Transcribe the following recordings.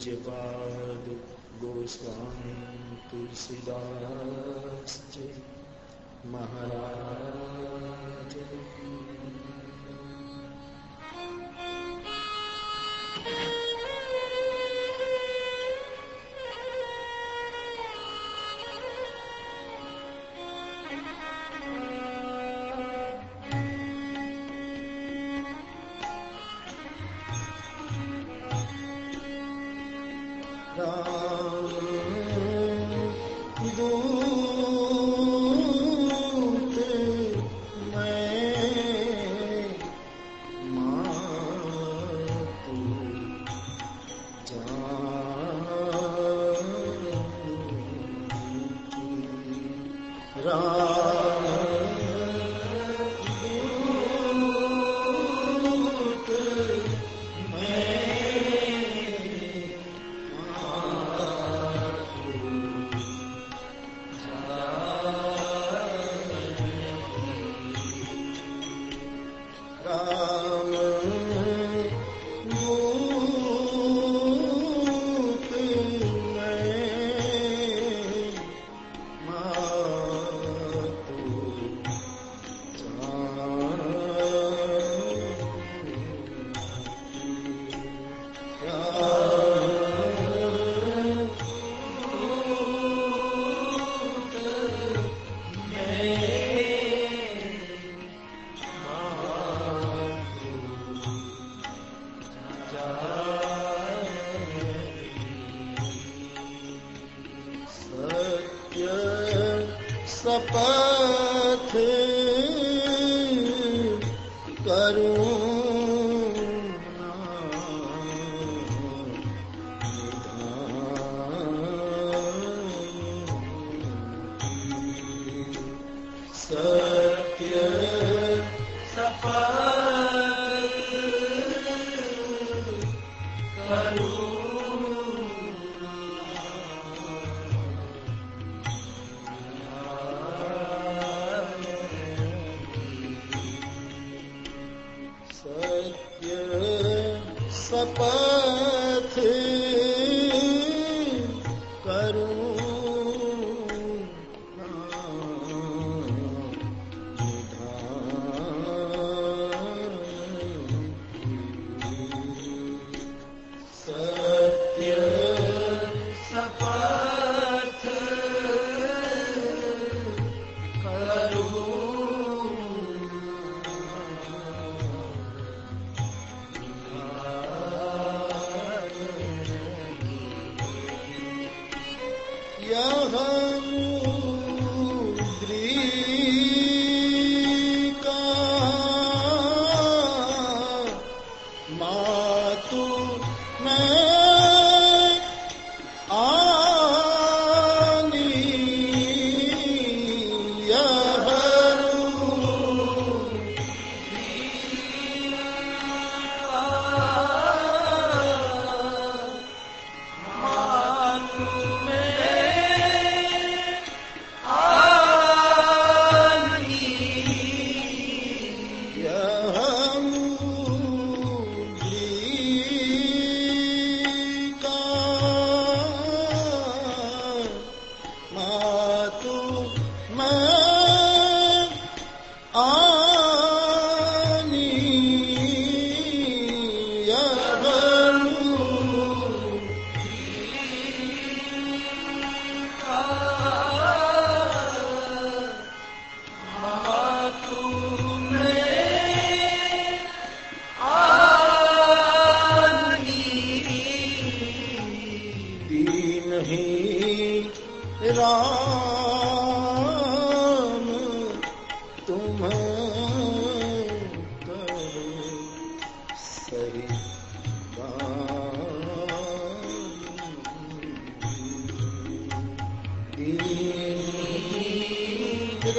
પૂજ્યપાદ Goswami Tulsidasji Maharaj Thank you.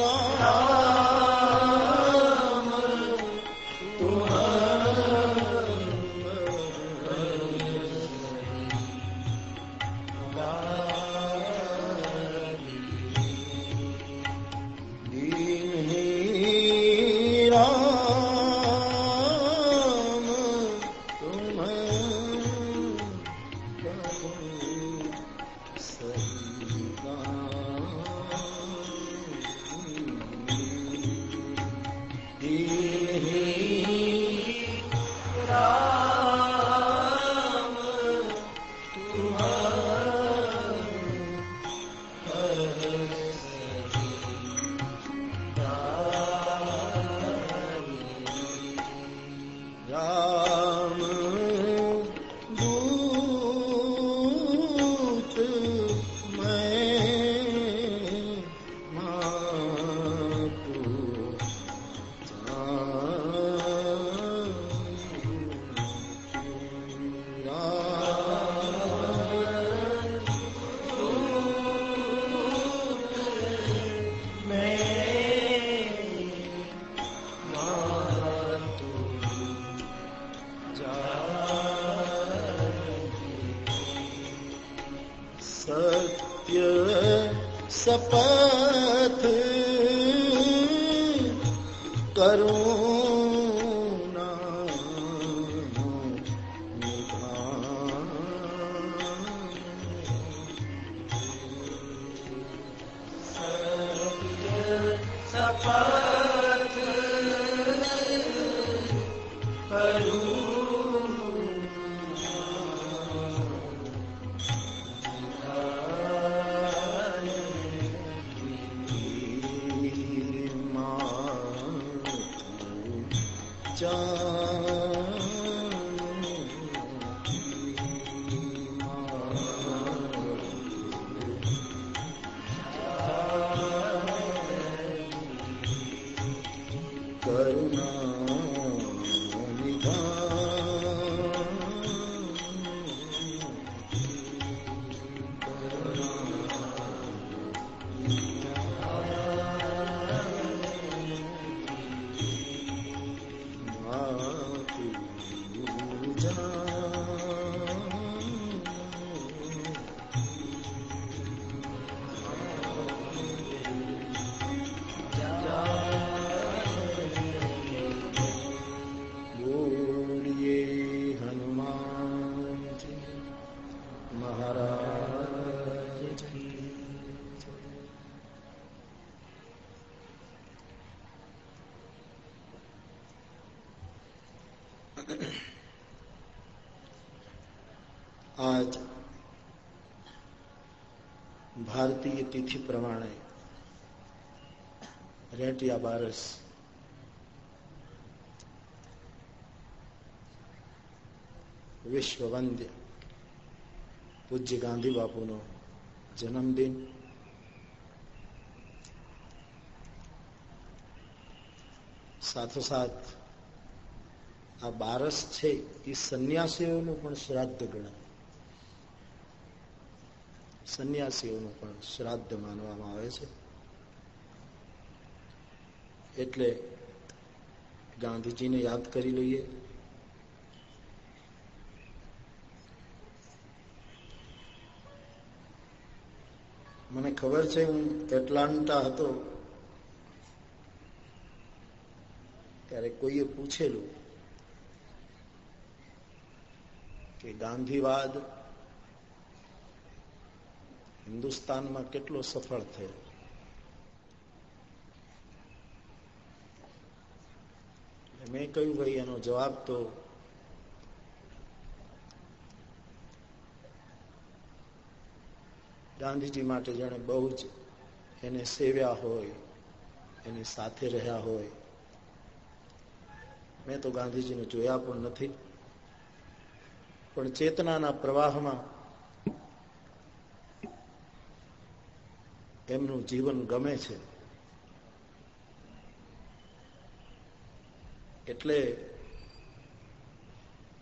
Oh. બોલીએ ભારતીય તિથિ પ્રમાણે રેટિયા બારસ. વિશ્વ વંદ્ય પૂજ્ય ગાંધી બાપુનો જન્મદિન. સાથોસાથ આ બારસ છે એ સંન્યાસીઓનું પણ શ્રાદ્ધ ગણાય. સંન્યાસીઓનું પણ શ્રાદ્ધ માનવામાં આવે છે. એટલે ગાંધીજીને યાદ કરી લઈએ. મને ખબર છે, હું એટલાન્ટા હતો, ત્યારે કોઈએ પૂછેલું કે ગાંધીવાદ હિન્દુસ્તાનમાં કેટલો સફળ થયો? મેં કહ્યું, ભાઈ, એનો જવાબ તો ગાંધીજી માટે જેણે બહુ જ એને સેવ્યા હોય, એની સાથે રહ્યા હોય. મેં તો ગાંધીજીને જોયા પણ નથી. પણ ચેતનાના પ્રવાહમાં એમનું જીવન ગમે છે. એટલે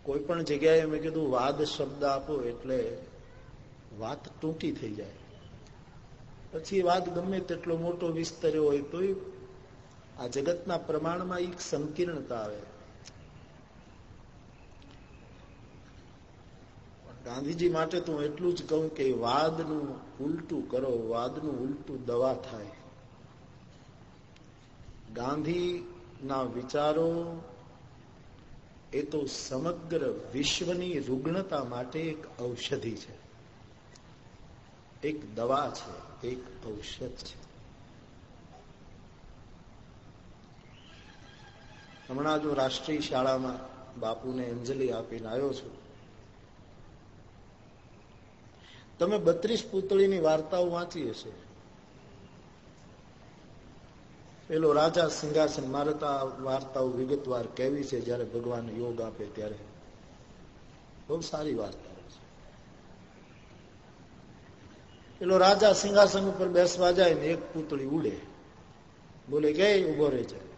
કોઈ પણ જગ્યાએ મેં કીધું વાદ શબ્દ આપો એટલે વાત ટૂંકી થઈ જાય. પછી વાત ગમે તેટલો મોટો વિસ્તર્યો હોય તો આ જગતના પ્રમાણમાં એક સંકીર્ણતા આવે. ગાંધીજી માટે તો હું એટલું જ કહું કે વાદનું ઉલટું કરો, વાદનું ઉલટું દવા થાય. ગાંધીના વિચારો એ તો સમગ્ર વિશ્વની રુગ્ણતા માટે એક ઔષધિ છે. એક દવા છે, એક ઔષધ છે. હમણાં જો રાષ્ટ્રીય શાળામાં બાપુને અંજલિ આપીને આવ્યો છું તમે બત્રીસ પૂતળીની વાર્તાઓ વાંચી હશે. પેલો રાજા સિંહાસન, મારે તો આ વાર્તાઓ વિગતવાર કેવી છે, જયારે ભગવાન યોગ આપે ત્યારે. બહુ સારી વાર્તા છે. પેલો રાજા સિંહાસન ઉપર બેસવા જાય ને એક પૂતળી ઉડે. બોલે, કે ઊભો રહે છે?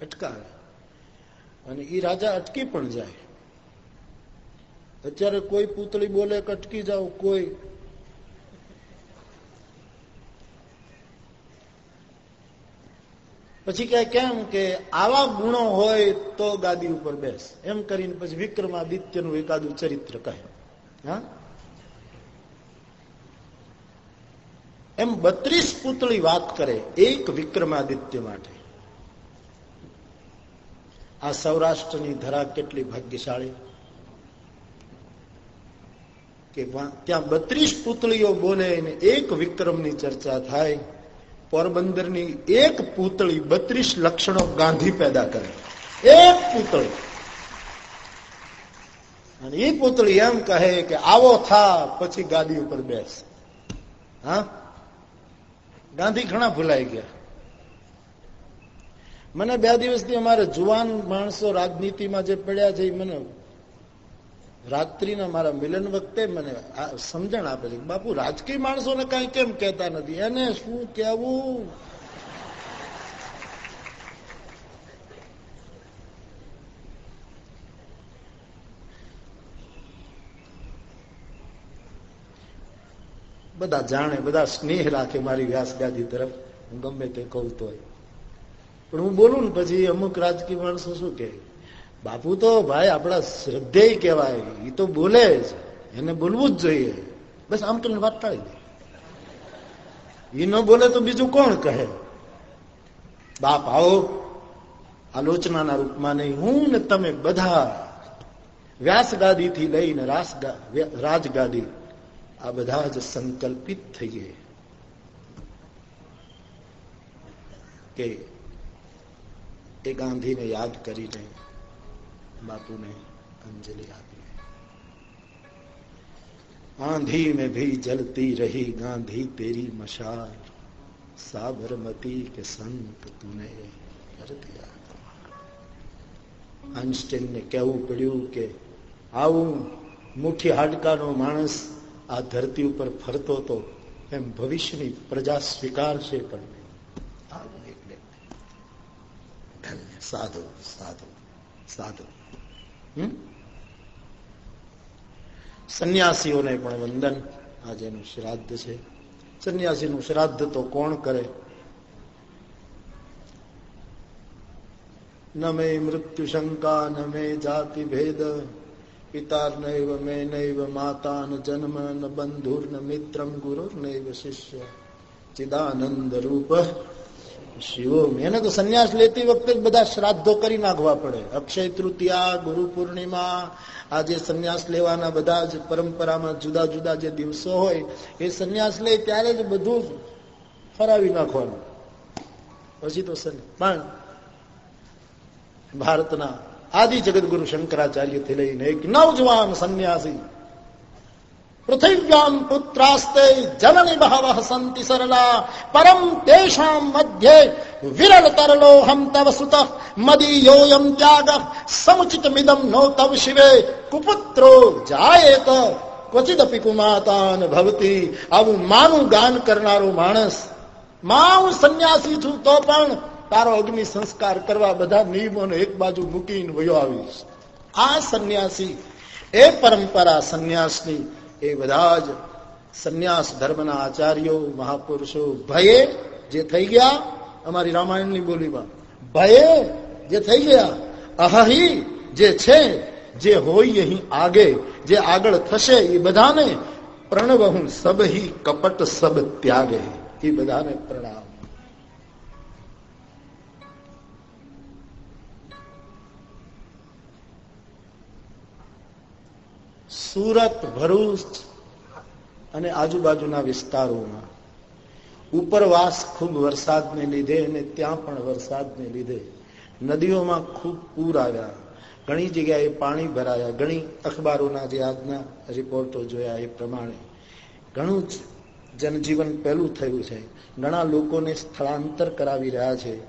અટકાવે. અને એ રાજા અટકી પણ જાય. અત્યારે કોઈ પૂતળી બોલે, કટકી જાઓ કોઈ. પછી કે કેમ કે આવા ગુણો હોય તો ગાદી ઉપર બેસ. એમ કરીને પછી વિક્રમાદિત્યનું એકાદું ચરિત્ર કહે. હા? એમ બત્રીસ પુતળી વાત કરે એક વિક્રમાદિત્ય માટે. આ સૌરાષ્ટ્રની ધરા કેટલી ભાગ્યશાળી. કે ત્યાં બત્રીસ પુતળીઓ બોલે અને એક વિક્રમની ચર્ચા થાય, પોરબંદરની એક પુતળી બત્રીસ લક્ષણો ગાંધી પેદા કરે. એક પુતળી. અને એ પુતળી એમ કહે કે આવો થા, પછી ગાદી ઉપર બેસ. હા? ગાંધી ઘણા ભૂલાઈ ગયા. મને બે દિવસથી અમારે જુવાન માણસો રાજનીતિમાં જે પડ્યા છે એ મને રાત્રિના મારા મિલન વખતે મને સમજણ આપે છે બાપુ, રાજકીય માણસોને કઈ કેમ કહેતા નથી? એને શું કેવું બધા જાણે, બધા સ્નેહ રાખે મારી વ્યાસગાદી તરફ. હું ગમે તે કહું તો પણ હું બોલું ને પછી અમુક રાજકીય માણસો શું કે બાપુ તો ભાઈ આપણા શ્રદ્ધેય કહેવાય. એ તો બોલે છે એને બોલવું જ જોઈએ. બસ આમ કરીને વાત ટાળી દે. એ ન બોલે તો બીજું કોણ કહે? બાપ આવો. આલોચનાના રૂપમાં નહીં. હું ને તમે બધા વ્યાસગાદી થી લઈને રાજગાદી આ બધા જ સંકલ્પિત થઈએ. કે એ ગાંધીને યાદ કરીને बापू ने अंजलि आती आंधी में भी जलती रही गांधी तेरी मशाल, साबरमती के संत तूने कर दिया अंशिन ने कहूँ पड़ू के आऊ मुठी हाडका नो मानस, आ धरती पर फरतो तो एम भविष्य प्रजा स्वीकार से पर साधु साधु। સંન્યાસીઓને પણ વંદન. આજે એનું શ્રાદ્ધ છે. સંન્યાસીનું શ્રાદ્ધ તો કોણ કરે? ન મે મૃત્યુ શંકા, ન મે જાતિ ભેદ. પિતાર નૈવ, મે નૈવ માતા ન જન્મ, ન બંધુર, ન મિત્રમ ગુરુ નૈવ શિષ્ય. ચિદાનંદ રૂપ શિવો એને તો સંન્યાસ લેતી વખતે બધા શ્રાદ્ધો કરી નાખવા પડે. અક્ષય તૃતીયા, ગુરુ પૂર્ણિમા, આ જે સંન્યાસ લેવાના બધા જ પરંપરામાં જુદા જુદા જે દિવસો હોય, એ સંન્યાસ લે ત્યારે જ બધું ફરાવી નાખવાનું. પછી તો પણ ભારતના આદિ જગદગુરુ શંકરાચાર્યથી લઈને એક નવજવાન સંન્યાસી પૃથિવ્યામ પુત્રાસ્તે જનની બહવ સંતિ સરલા પરમ તેષામ મધ્યે વિરલ તરલોહમ તવ સુત મદીયોયમ ત્યાગ સમુચિત મિદમ નો તવ શિવે કુપુત્રો જાયેત ક્વચિદપિ કુમાતાન ભવતી આવું માનું ગાન કરનારો માણસમાં હું સંન્યાસી છું તો પણ તારો અગ્નિ સંસ્કાર કરવા બધા નિયમોને એક બાજુ મૂકીને વયો આવીશ આ સંન્યાસી એ પરંપરા સંન્યાસની એ બધા જ સંન્યાસ ધર્મના આચાર્યો, મહાપુરુષો ભયે જે થઈ ગયા, અમારી રામાયણની બોલીમાં, ભયે જે થઈ ગયા, અહહી જે છે, જે હોય અહીં આગે, જે આગળ થશે એ બધાને પ્રણવ હું સબહી કપટ સબ ત્યાગે, એ બધાને પ્રણામ. સુરત, ભરૂચ અને આજુબાજુના વિસ્તારોમાં ઉપરવાસ ખૂબ વરસાદને લીધે અને ત્યાં પણ વરસાદને લીધે નદીઓમાં ખૂબ પૂર આવ્યા. ઘણી જગ્યાએ પાણી ભરાયા. ઘણી અખબારોના જે આજના રિપોર્ટો જોયા એ પ્રમાણે ઘણું જ જનજીવન પહેલું થયું છે. ઘણા લોકોને સ્થળાંતર કરાવી રહ્યા છે.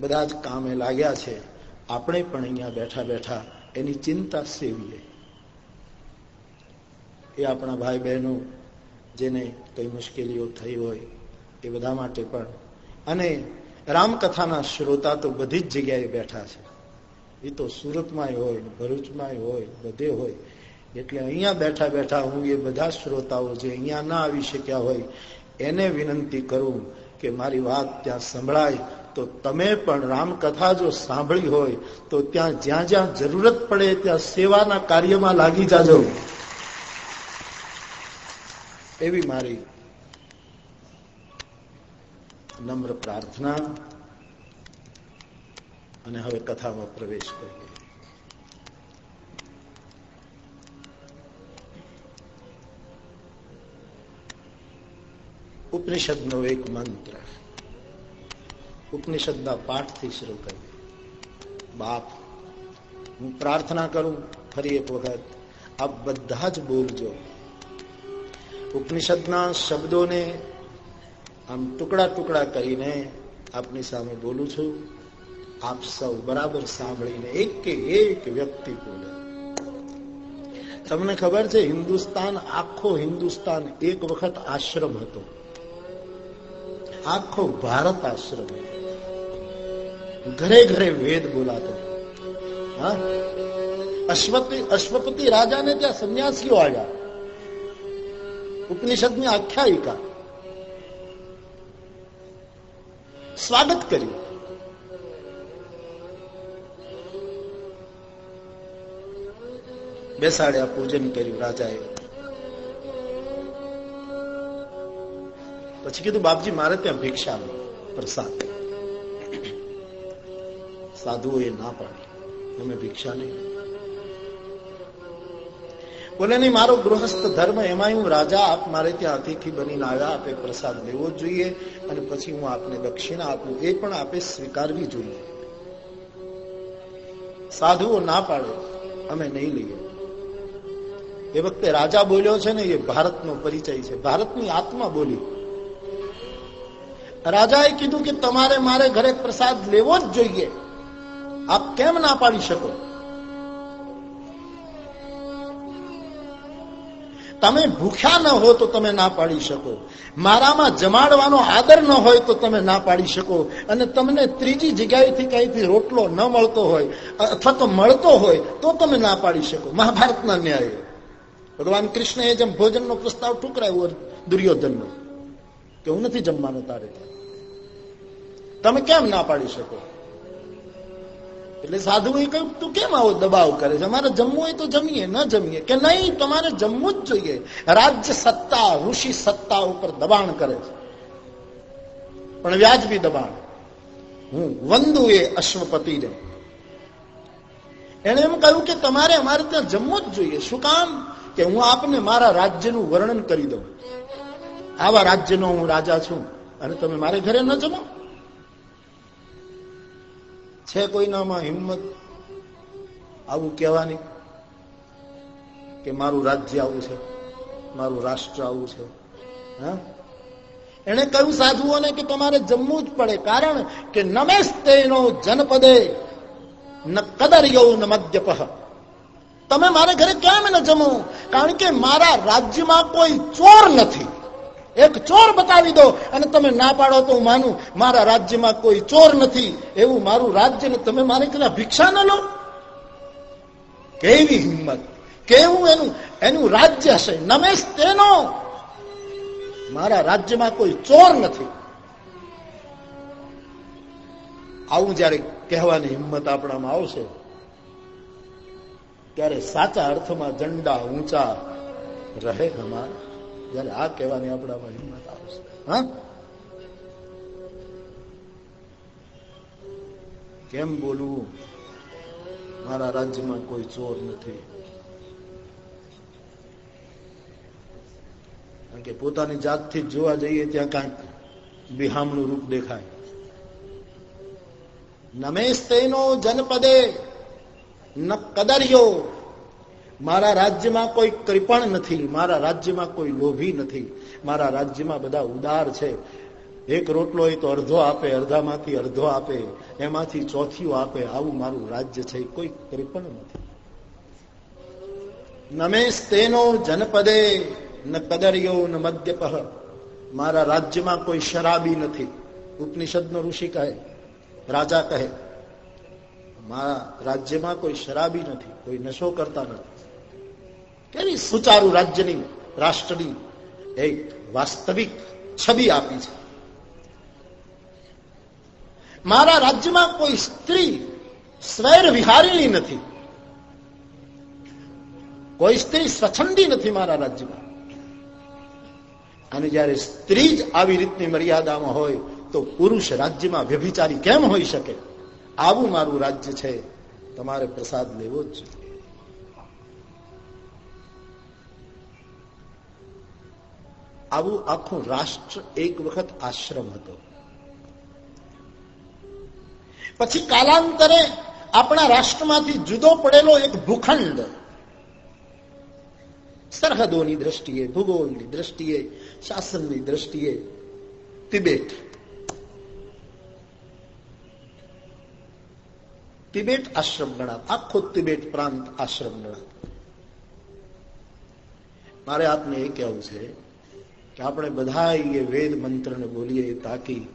બધા જ કામે લાગ્યા છે. આપણે પણ અહીંયા બેઠા બેઠા એની ચિંતા સેવીએ. એ આપણા ભાઈ બહેનો જેને કઈ મુશ્કેલીઓ થઈ હોય એ બધા માટે પણ. અને રામકથાના શ્રોતા તો બધી જ જગ્યાએ બેઠા છે. એ તો સુરતમાંય હોય ભરૂચમાંય હોય, બધે હોય. એટલે અહીંયા બેઠા બેઠા હું એ બધા શ્રોતાઓ જે અહીંયા ના આવી શક્યા હોય, એને વિનંતી કરું કે મારી વાત ત્યાં સંભળાય. તો તમે પણ રામકથા જો સાંભળી હોય, તો ત્યાં જ્યાં જ્યાં જરૂરત પડે ત્યાં સેવાના કાર્યમાં લાગી જાજો. એવી મારી નમ્ર પ્રાર્થના અને હવે કથામાં પ્રવેશ કરીએ. ઉપનિષદનો એક મંત્ર. ઉપનિષદના પાઠથી શરૂ કરીએ. બાપ, હું પ્રાર્થના કરું, ફરી એક વખત આપ બધા જ બોલજો. ઉપનિષદના શબ્દોને આમ ટુકડા ટુકડા કરીને આપની સામે બોલું છું. આપ સૌ બરાબર સાંભળીને એક એક વ્યક્તિ બોલે. તમને ખબર છે, હિન્દુસ્તાન, આખો હિન્દુસ્તાન એક વખત આશ્રમ હતો. આખો ભારત આશ્રમ. ઘરે ઘરે વેદ બોલાતો. હા? અશ્વપતિ અશ્વપતિ રાજાને ત્યાં સંન્યાસીઓ આવ્યા. ઉપનિષદની આખ્યાયિકા સ્વાગત કર્યું બેસાડ્યા પૂજન કર્યું રાજાએ પછી કીધું બાપજી મારે ત્યાં ભિક્ષા પ્રસાદ સાધુઓએ ના પાડી અમે ભિક્ષા નહીં બોલે નહીં મારો ગૃહસ્થ ધર્મ એમાં હું રાજા, આપ મારે ત્યાં અતિથિ બનીને આવ્યા, આપે પ્રસાદ લેવો જોઈએ અને પછી હું આપને દક્ષિણા આપું, એ પણ આપે સ્વીકારવી જોઈએ. સાધુઓ ના પાડે, અમે નહીં લઈએ. એ વખતે રાજા બોલ્યો છે ને, એ ભારતનો પરિચય છે. ભારતની આત્મા બોલી. રાજાએ કીધું કે, તમારે મારે ઘરે પ્રસાદ લેવો જ જોઈએ. આપ કેમ ના પાડી શકો? તમે ભૂખ્યા ન હો તો તમે ના પાડી શકો. મારામાં જમાડવાનો આદર ન હોય તો તમે ના પાડી શકો. અને તમને ત્રીજી જગ્યાએથી કઈથી રોટલો ન મળતો હોય, અથવા તો મળતો હોય, તો તમે ના પાડી શકો. મહાભારતના ન્યાય. ભગવાન કૃષ્ણએ જેમ ભોજનનો પ્રસ્તાવ ઠુકરાયો દુર્યોધનનો, કે હું નથી જમવાનો તારે. તમે કેમ ના પાડી શકો? એટલે સાધુએ કહ્યું તું કેમ આવો દબાવ કરે છે? અમારે જમવું હોય તો જમીએ, ન જમીએ. કે નહીં, તમારે જમવું જ જોઈએ. રાજ્ય સત્તા, ઋષિ સત્તા ઉપર દબાણ કરે છે. પણ વ્યાજબી દબાણ. હું વંદુ એ અશ્વપતિ ને. એને એમ કહ્યું કે તમારે અમારે ત્યાં જમવું જ જોઈએ. શું કામ? કે હું આપને મારા રાજ્યનું વર્ણન કરી દઉં. આવા રાજ્યનો હું રાજા છું. અને તમે મારે ઘરે ન જમો. છે કોઈનામાં હિંમત? આવું કહેવાની કે મારું રાજ્ય આવું છે, મારું રાષ્ટ્ર આવું છે. હા? એને કહ્યું સાધુઓને કે તમારે જમવું જ પડે, કારણ કે નમેસ્તેનો જનપદે, ન કદર્યો ન મદ્યપ. તમે મારે ઘરે કેમ ન જમો? કારણ કે મારા રાજ્યમાં કોઈ ચોર નથી. એક ચોર બતાવી દો અને તમે ના પાડો તો હું માનું, મારા રાજ્યમાં કોઈ ચોર નથી. એવું મારું રાજ્ય ને તમે મારે કદાચ ભિક્ષા ન લો. કેવી હિંમત? કેવું એનું એનું રાજ્ય હશે? નમેશ તેનો. મારા રાજ્યમાં કોઈ ચોર નથી. આવું જયારે કહેવાની હિંમત આપણામાં આવશે, ત્યારે સાચા અર્થમાં ઝંડા ઊંચા રહે અમારા જયારે આ કહેવાની આપણામાં હિંમત આવશે હા? કેમ બોલવું મારા રાજ્યમાં કોઈ ચોર નથી. કે પોતાની જાતથી જોવા જઈએ ત્યાં કાંઈક બિહામણું રૂપ દેખાય. નમેશ તેનો જનપદે ન કદર્યો. મારા રાજ્યમાં કોઈ કૃપણ નથી, મારા રાજ્યમાં કોઈ લોભી નથી, મારા રાજ્યમાં બધા ઉદાર છે. એક રોટલો એ તો અડધો આપે, અડધામાંથી અડધો આપે, એમાંથી ચોથીઓ આપે, આવું મારું રાજ્ય છે, કોઈ કૃપણ નથી. નમેશ તેનો જનપદે, ન કદરિયો ન મદ્યપહ મારા રાજ્યમાં કોઈ શરાબી નથી. ઉપનિષદનો ઋષિ કહે, રાજા કહે મારા રાજ્યમાં કોઈ શરાબી નથી, કોઈ નશો કરતા નથી. કેવી સુચારુ રાજ્યની, રાષ્ટ્રની એક વાસ્તવિક છબી આપી છે. મારા રાજ્યમાં કોઈ સ્ત્રી સ્વૈર વિહારીણી નથી. કોઈ સ્ત્રી સ્વચ્છંદી નથી મારા રાજ્યમાં. અને જયારે સ્ત્રી જ આવી રીતની મર્યાદામાં હોય તો પુરુષ રાજ્યમાં વ્યભિચારી કેમ હોઈ શકે? આવું મારું રાજ્ય છે. તમારે પ્રસાદ લેવો જ આવું આખું રાષ્ટ્ર એક વખત આશ્રમ હતો. પછી કાલાંતરે આપણા રાષ્ટ્રમાંથી જુદો પડેલો એક ભૂખંડ, સરહદોની દ્રષ્ટિએ, ભૂગોળની દ્રષ્ટિએ, શાસનની દ્રષ્ટિએ, તિબેટ. તિબેટ આશ્રમ ગણાત. આખો તિબેટ પ્રાંત આશ્રમ ગણાત. મારે આપને એ કહેવું છે કે આપણે બધા એ વેદ મંત્રને બોલીએ તાકી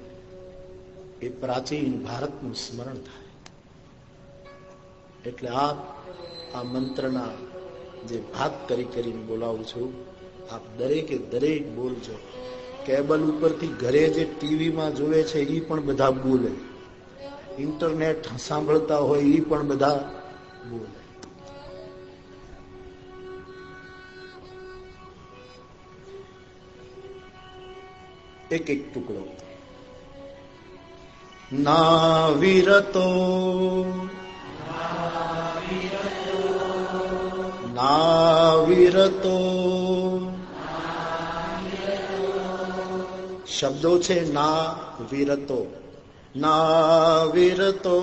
એ પ્રાચીન ભારતનું સ્મરણ થાય. એટલે આપ આ મંત્રના જે ભાગ કરી કરીને બોલાવું છું, આપ દરેકે દરેક બોલજો. કેબલ ઉપરથી ઘરે જે ટીવીમાં જોવે છે એ પણ બધા બોલે. ઇન્ટરનેટ સાંભળતા હોય એ પણ બધા બોલે. એક એક ટુકડો. ના વિરતો ના વિરતો શબ્દો છે ના વિરતો ના વિરતો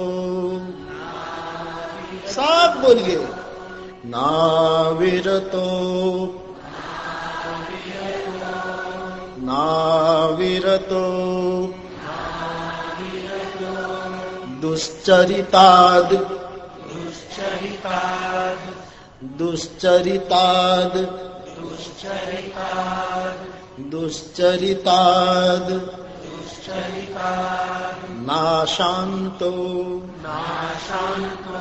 સાત બોલીએ. ના વિરતો નાવિરતો દુશ્ચરિતાદ દુશ્ચરિતાદ દુશ્ચરિતાદ દુશ્ચરિતાદ દુશ્ચરિતાદ નાશાંતો નાશાંતો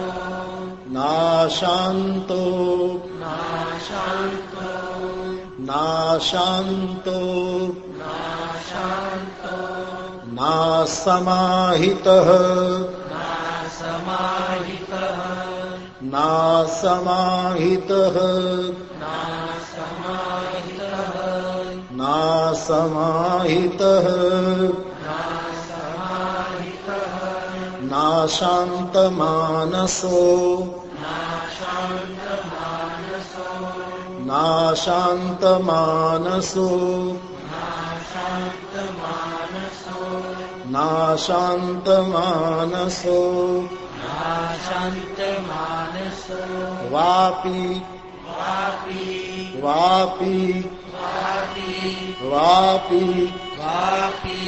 નાશાંતો નાશાંતો नाशान्तो नाशान्तो नाशान्तो नाशान्तो नासमाहितः नासमाहितः नासमाहितः नासमाहितः नासमाहितः नासमाहितः नाशान्तमानसो नाशान्तमानसो नाशान्तमानसो नाशान्तमानसो वापि वापि वापि वापि वापि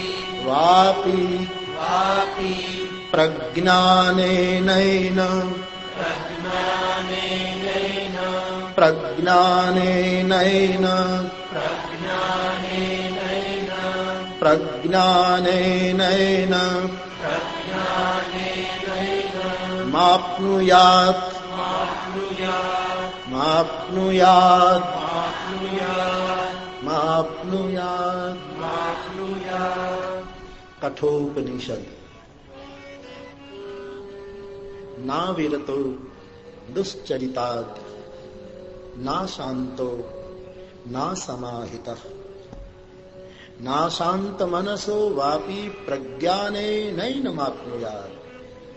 वापि प्रज्ञानेनैन प्रज्ञानेनैन प्रज्ञानेनैन माप्नुयात् माप्नुयात् माप्नुयात् कठोपनिषद ના વિરતો દુશ્ચરિતાદ ના શાંતો ના સમાહિત ના શાંત મનસો વાપી પ્રજ્ઞાને નૈન માપનુયાર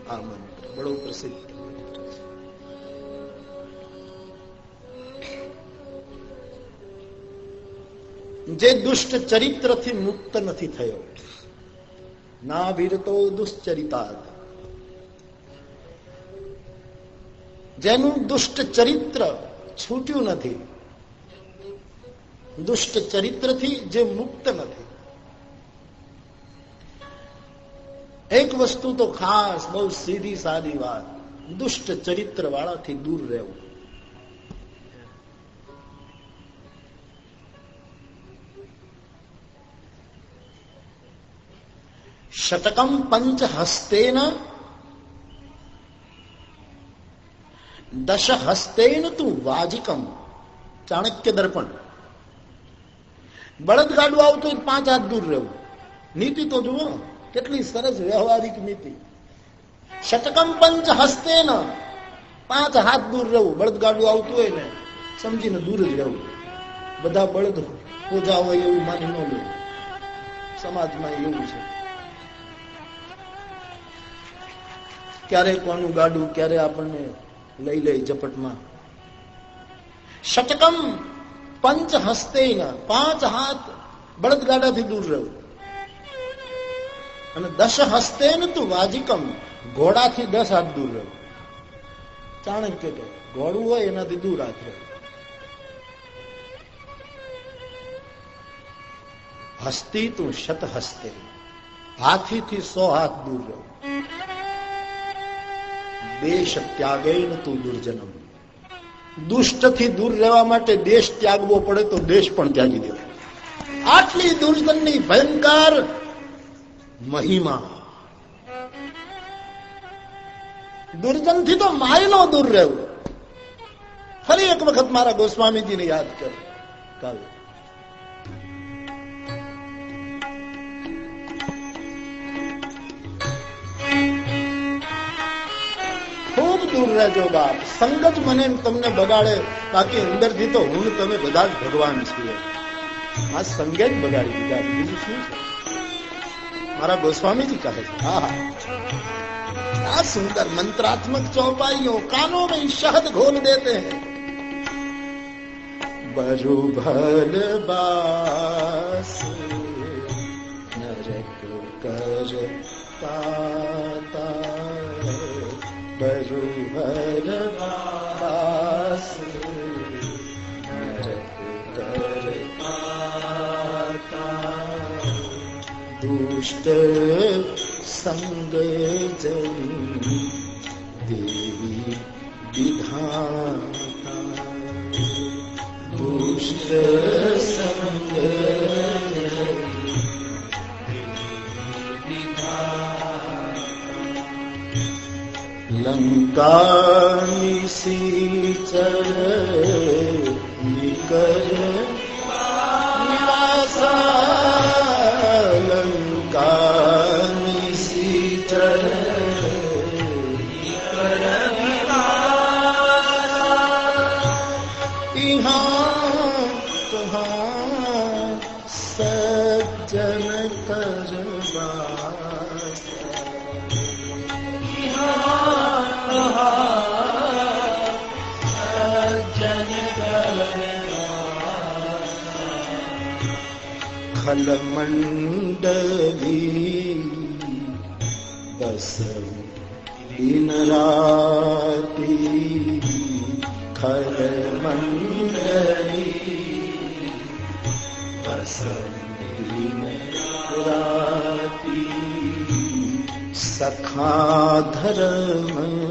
આ મંત્ર બડો પ્રસિદ્ધ જે દુષ્ટ ચરિત્રથી મુક્ત નથી થયો ના વિરતો દુશ્ચરિતાદ જેનું દુષ્ટ ચરિત્ર છૂટ્યું નથી. દુષ્ટ ચરિત્રથી જે મુક્ત નથી. એક વસ્તુ તો ખાસ, બહુ સીધી સાદી વાત. દુષ્ટ ચરિત્ર વાળાથી દૂર રહેવું. શતકમ પંચ હસ્તેન દશ હસ્તેન તું વાજિકમ ચાણક્ય દર્પણ બળદગાડું આવતું હોય પાંચ હાથ દૂર રહેવું નીતિ તો જુઓ કેટલી સરસ વ્યવહારિક નીતિ। શતકમ પંચ હસ્તે ન પાંચ હાથ દૂર રહેવું બળદગાડું આવતું હોય ને સમજીને દૂર જ રહેવું બધા બળદ પૂજા હોય એવું માની ન લેવું સમાજમાં એવું છે। ક્યારે કોનું ગાડું, ક્યારે આપણને લઈ લે ઝપટમાં. શટકમ પંચ હસ્તે પાંચ હાથ બળદગાડાથી દૂર રહેવું અને દશ હસ્તે તું વાજિકમ ઘોડાથી દસ હાથ દૂર રહેવું ચાણક્ય કે ઘોડું હોય એનાથી દૂર હાથ રહેવું હસ્તી તું શત હસ્તે હાથીથી સો હાથ દૂર રહેવું દેશ ત્યાગે તું દુર્જનમ. દુષ્ટથી દૂર રહેવા માટે દેશ ત્યાગવો પડે તો દેશ પણ ત્યાગી દેવો આટલી દુર્જનની ભયંકર મહિમા. દુર્જનથી તો માયલો દૂર રહેવું. ફરી એક વખત મારા ગોસ્વામીજીને યાદ કર. કાલે દૂર રહેજો બાપ સંગત મને તમને બગાડે, બાકી અંદરથી તો હું તમે બધા જ ભગવાન છીએ. આ સંગે જ બગાડી દીધા. બીજું શું મારા ગોસ્વામીજી કહે છે, હા આ સુંદર મંત્રાત્મક ચોપાઈઓ કાનો મેં શહદ ઘોલ દેતે હૈ. बरु भल बास नरक कर पाता કરું ભરવાસ દુષ્ટ સંગ જઈ દેવી વિધાન God. મંડળી બસવ દિન રાતી ખર મંડળી બસવ દિન રાતી સખા ધર્મ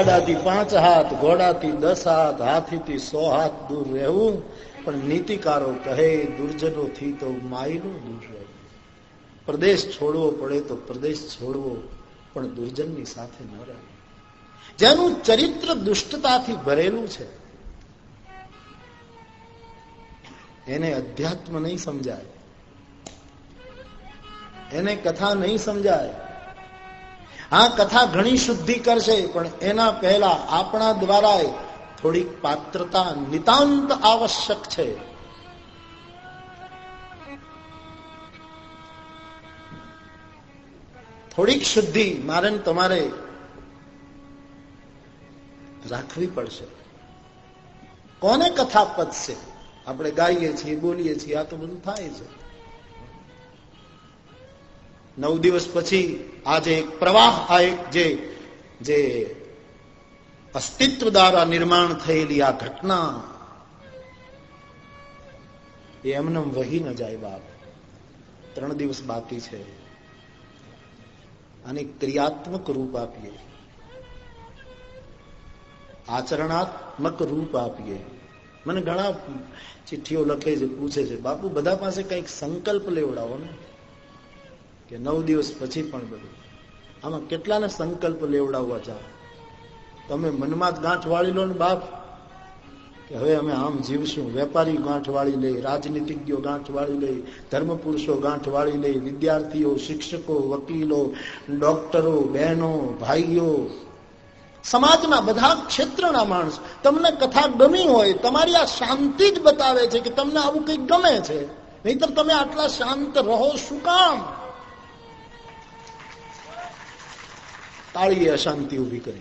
બળદગાડાથી પાંચ હાથ, ઘોડાથી દસ હાથ, હાથીથી સો હાથ દૂર રહેવું. પણ નીતિકારો કહે દુર્જનોથી તો માયલું દૂર રહેવું પ્રદેશ છોડવો પડે તો પ્રદેશ છોડવો, પણ દુર્જનની સાથે ન રહેવું જેનું ચરિત્ર દુષ્ટતાથી ભરેલું છે, એને અધ્યાત્મ નહીં સમજાય. એને કથા નહીં સમજાય. આ કથા ઘણી શુદ્ધિ કરશે, પણ એના પહેલા આપણા દ્વારા થોડીક પાત્રતા નિતાંત આવશ્યક છે. થોડીક શુદ્ધિ મારે તમારે રાખવી પડશે. કોને કથા પતશે? આપણે ગાઈએ છીએ, બોલીએ છીએ, આ તો બધું થાય છે. નવ દિવસ પછી આજે એક પ્રવાહ, આ એક જે જે અસ્તિત્વ દ્વારા નિર્માણ થયેલી આ ઘટના એમને વહી ન જાય બાપ. ત્રણ દિવસ બાકી છે. અને ક્રિયાત્મક રૂપ આપીએ. આચરણાત્મક રૂપ આપીએ. મને ઘણા ચિઠ્ઠીઓ લખે છે, પૂછે છે, બાપુ, બધા પાસે કંઈક સંકલ્પ લેવડાવો ને. કે નવ દિવસ પછી પણ બધું. આમાં કેટલાને સંકલ્પ લેવડાવવા જાઓ તમે મનમાં જ ગાંઠ વાળી લો ને બાપ, કે હવે અમે આમ જીવશું. વેપારી ગાંઠ વાળી લે રાજનીતિજ્ઞો ગાંઠ વાળી લે ધર્મ પુરુષો ગાંઠ વાળી લે વિદ્યાર્થીઓ, શિક્ષકો, વકીલો, ડોક્ટરો, બહેનો, ભાઈઓ. સમાજના બધા ક્ષેત્રના માણસ, તમને કથા ગમી હોય, તમારી આ શાંતિ જ બતાવે છે કે તમને આવું કંઈક ગમે છે. નહીતર તમે આટલા શાંત રહો શું કામ? તાળીએ અશાંતિ ઊભી કરી.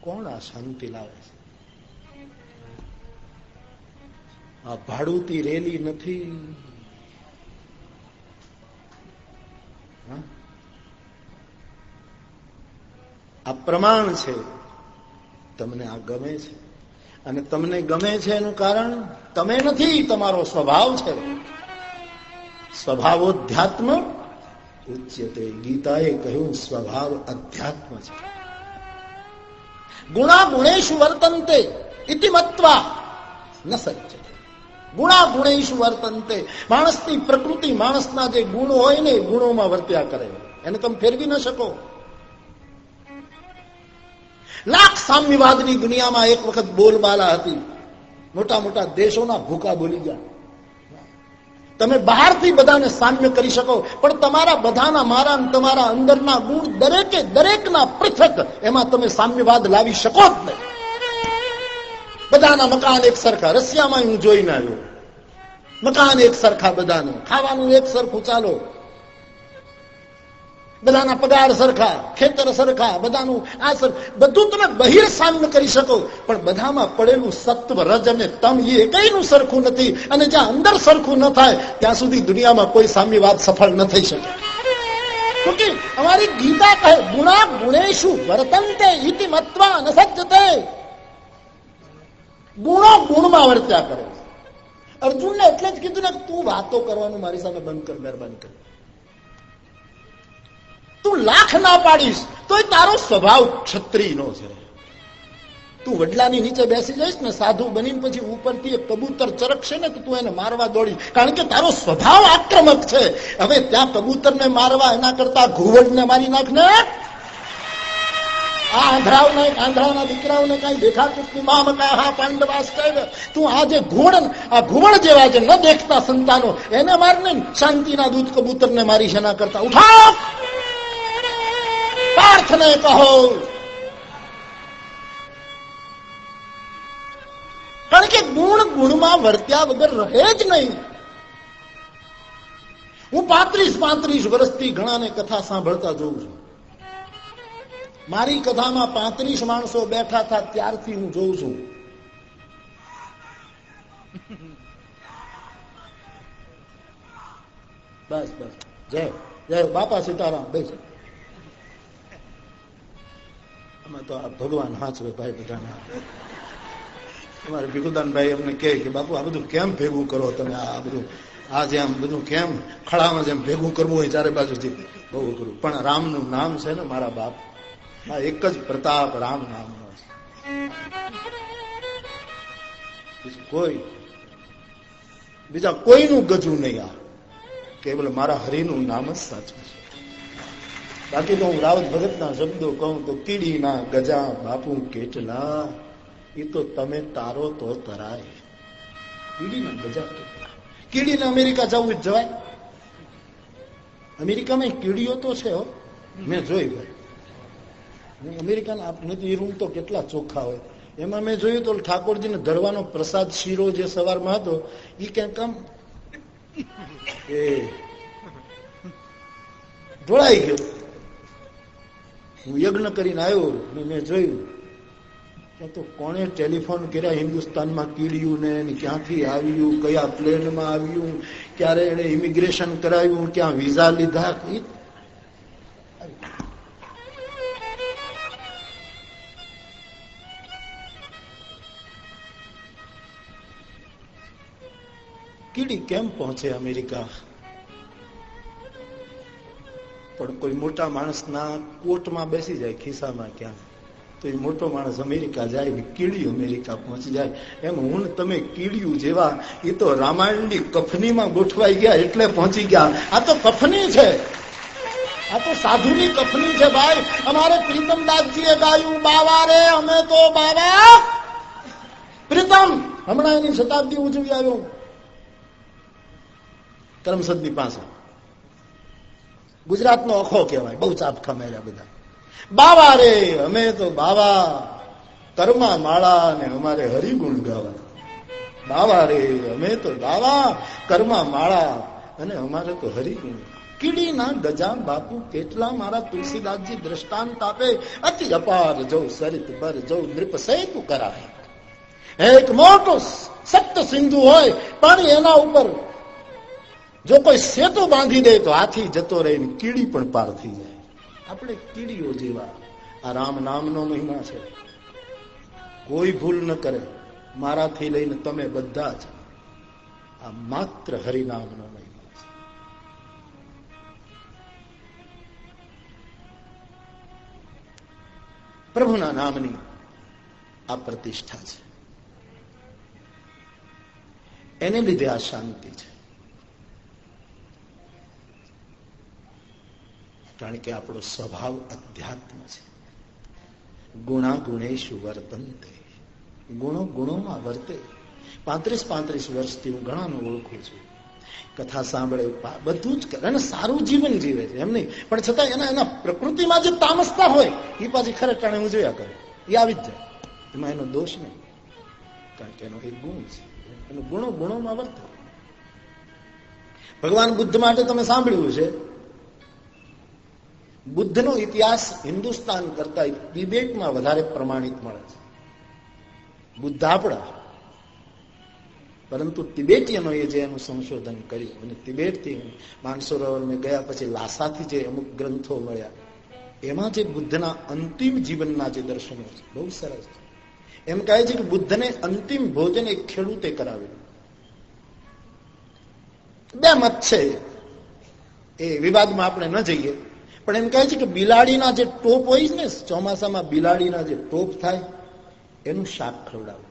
કોણ આ શાંતિ લાવે છે? આ ભાડુતી રેલી નથી. આ પ્રમાણ છે. તમને આ ગમે છે. અને તમને ગમે છે એનું કારણ તમે નથી, તમારો સ્વભાવ છે. સ્વભાવોધ્યાત્મ ઉચ્યતે ગીતાએ કહ્યું, સ્વભાવ અધ્યાત્મ છે. ગુણા ગુણેશ વર્તનતે, ઇતિમત્વા ન સજ્જ ગુણા ગુણેશુ વર્તનતે. માણસની પ્રકૃતિ, માણસના જે ગુણો હોય ને ગુણોમાં વર્ત્યા કરે. એને તમે ફેરવી ન શકો. લાખ સામ્યવાદની દુનિયામાં એક વખત બોલબાલા હતી. મોટા મોટા દેશોના ભૂકા બોલી ગયા. તમે બહારથી બધાને સામ્ય કરી શકો, પણ તમારા બધાના, મારા તમારા અંદરના ગુણ દરેકે દરેકના પૃથક. એમાં તમે સામ્યવાદ લાવી શકો જ નહીં. બધાના મકાન એક સરખા. રશિયામાં હું જોઈને આવ્યો. મકાન એક સરખા બધાનું. ખાવાનું એક સરખું ચાલો. બધાના પગાર સરખા, ખેતર સરખા, બધાનું આ સર, બધું તમે બહિર સામ્ય કરી શકો. પણ બધામાં પડેલું સત્વ, રજ અને તમ એ કઈનું સરખું નથી. અને જ્યાં અંદર સરખું ન થાય, ત્યાં સુધી દુનિયામાં કોઈ સામ્યવાદ સફળ ન થઈ શકે. અમારી ગીતા કહે, ગુણા ગુણેશુ વર્તનતે ઇતિ મત્વા ન ગુણો ગુણમાં વર્ત્યા કરે અર્જુનને એટલે જ કીધું ને તું વાતો કરવાનું મારી સામે બંધ કર, મહેરબાની કર. તું લાખ ના પાડીશ તો તારો સ્વભાવ ક્ષત્રિયનો છે. તું વડલાની નીચે બેસી જઈશ ને સાધુ બનીને પછી ઉપરથી એક કબૂતર ચરકશે ને તો તું એને મારવા દોડી કારણ કે તારો સ્વભાવ આક્રમક છે. હવે ત્યાં કબૂતરને મારવા એના કરતા ઘુવડને મારી નાખ ને આ આંધળાઓને આંધળાના દીકરાઓને કઈ તું આ જે ઘોડ આ ઘુવડ જેવા જે ન દેખતા સંતાનો, એને મારને શાંતિના દૂધ કબૂતરને મારી છે ના કરતા. ઉઠાવ પાર્થને કહો. કારણ કે ગુણ ગુણમાં વર્ત્યા વગર રહે જ નહીં. હું પાંત્રીસ પાંત્રીસ વર્ષથી ઘણાને કથા સાંભળતા જોઉં છું. મારી કથામાં પાંત્રીસ માણસો બેઠા હતા ત્યારથી હું જોઉં છું. બસ બસ. જય. જય. બાપા સીતારામ, બેસ. અમે તો આ ભગવાન હાચવે ભાઈ બધાને. અમારે ભીખુદાનભાઈ અમને કહે કે, બાપુ, આ બધું કેમ ભેગું કરો તમે? આ બધું, આ જેમ બધું કેમ ખળામાં જેમ ભેગું કરવું હોય ચારે બાજુથી? બહુ કરું પણ રામનું નામ છે ને મારા બાપ. આ એક જ પ્રતાપ રામ નામનો છે. કોઈ. બીજા કોઈનું ગજું નહીં આ. કેવલ મારા હરિનું નામ જ સાચું છે. બાકી તો હું રાવત ભગતના શબ્દો કહું તો કીડીના ગજા બાપુ કેટલા. એ તો તમે તારો તો તરાય. કીડીના ગજા કેટલા. કીડીને અમેરિકા જવું જ જવાય. અમેરિકામાં કીડીઓ તો છે મેં જોઈ ભાઈ અમેરિકાના એ રૂમ તો કેટલા ચોખ્ખા હોય. એમાં મેં જોયું તો ઠાકોરજીને ધરવાનો પ્રસાદ શીરો જે સવારમાં હતો એ ક્યાંક આમ એ ઢોળાઈ ગયો. હું યજ્ઞ કરીને આવ્યો ને મેં જોયું ક્યાં તો કોણે ટેલિફોન કર્યા હિન્દુસ્તાનમાં કીડ્યું ને ક્યાંથી આવ્યું, કયા પ્લેનમાં આવ્યું, ક્યારે એને ઇમિગ્રેશન કરાવ્યું, ક્યાં વિઝા લીધા કીડી કેમ પહોંચે અમેરિકા? પણ કોઈ મોટા માણસના કોટમાં બેસી જાય, ખિસ્સામાં ક્યાં? તો એ મોટો માણસ અમેરિકા જાય ને કીડી અમેરિકા પહોંચી જાય. એમ હું તમે કીડિયું જેવા, એ તો રામાયણની કફનીમાં ગોઠવાઈ ગયા એટલે પહોંચી ગયા. આ તો કફની છે. આ તો સાધુની કફની છે ભાઈ. અમારે પ્રીતમદાસજીએ ગાયું, બાવા રે, અમે તો બાવા. પ્રીતમ, હમણાં એની શતાબ્દી ઉજવી આવ્યો. કરમસદની પાસે. ગુજરાતનો અખો કહેવાય, બહુ ચાપ મેળ્યા બધા. બાવા રે, અમે તો બાવા, કર્મા માળા ને અમારે હરિગુણ ગાવા. બાવા રે, અમે તો બાવા, કર્મા માળા અને અમારે તો હરિગુણ. કીડીના ગજામ બાપુ કેટલા મારા તુલસીદાસજી દ્રષ્ટાંત આપે. અતિ અપાર જવ સરિત પર જવ નૃપ સેતુ કરાય. એક મોટો સપ્ત સિંધુ હોય, પણ એના ઉપર જો કોઈ સેતુ બાંધી દે તો હાથી જતો રહે કીડી પણ પાર થઈ જાય. આપણે કીડીઓ જેવા. આ રામ નામનો મહિમા છે. કોઈ ભૂલ ન કરે. મારાથી લઈને તમે બધા જ આ માત્ર હરિનામનો મહિમા છે. પ્રભુના નામની આ પ્રતિષ્ઠા છે. એને લીધે આ શાંતિ છે. કારણ કે આપણો સ્વભાવ અધ્યાત્મ છે. ગુણા ગુણેશુ વર્તનતે ગુણો ગુણોમાં વર્તે. પાંત્રીસ પાંત્રીસ વર્ષથી હું ઘણાને ઓળખું છું. કથા સાંભળે બધું જ કરે. અને સારું જીવન જીવે છે, એમ નહીં. પણ છતાં એના એના પ્રકૃતિમાં જે તામસતા હોય એ પાછી ખરેટાણે હું જોયા કરે. એ આવી જ જાય. એમાં એનો દોષ નહીં. કારણ કે એનો એક ગુણ છે. એનો ગુણો ગુણોમાં વર્તે. ભગવાન બુદ્ધ માટે તમે સાંભળ્યું છે બુદ્ધનો ઇતિહાસ હિન્દુસ્તાન કરતા તિબેટમાં વધારે પ્રમાણિત મળે છે. બુદ્ધ આપણા, પરંતુ તિબેટીયનોએ જે એનું સંશોધન કર્યું અને તિબેટથી માનસરોવરને ગયા પછી લાસાથી જે અમુક ગ્રંથો મળ્યા, એમાં જે બુદ્ધના અંતિમ જીવનના જે દર્શનો છે, બહુ સરસ છે. એમ કહે છે કે બુદ્ધને અંતિમ ભોજન એક ખેડૂતે કરાવ્યું. બે મત છે એ વિવાદમાં આપણે ન જઈએ. પણ એમ કહે છે કે બિલાડીના જે ટોપ હોય ને, ચોમાસામાં બિલાડીના જે ટોપ થાય, એનું શાક ખવડાવું.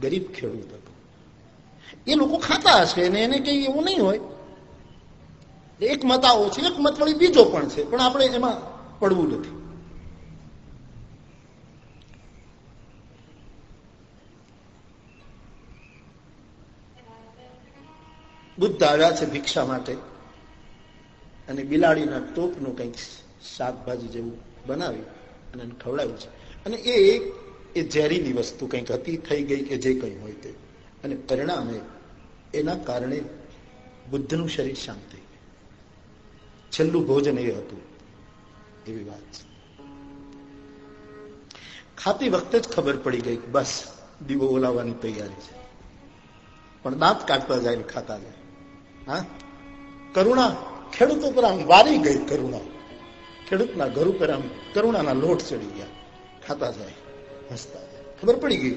ગરીબ ખેડૂત હતો. એ લોકો ખાતા હશે અને એને કઈ એવું નહીં હોય. એક મત આવો છે, એક મત વળી બીજો પણ છે, પણ આપણે એમાં પડવું નથી. બુદ્ધ આવ્યા છે ભિક્ષા માટે. અને બિલાડીના તોપનું કંઈક શાકભાજી જેવું બનાવ્યું અને ખવડાવ્યું છે. અને એ એ ઝેરીની વસ્તુ કંઈક હતી, થઈ ગઈ કે જે કંઈ હોય તે. અને પરિણામે એના કારણે બુદ્ધનું શરીર શાંત થઈ ગયું. છેલ્લું ભોજન એ હતું એવી વાત. છે ખાતી વખતે જ ખબર પડી ગઈ બસ, દીવો ઓલાવવાની તૈયારી છે. પણ દાંત કાઢતા જાય ખાતા જાય. હા? કરુણા ખેડૂતો પર આમ વારી ગઈ કરુણા. ખેડૂતના ઘર ઉપર આમ કરુણાના લોટ ચડી ગયા. ખાતા જાય, હસતા ખબર પડી ગઈ?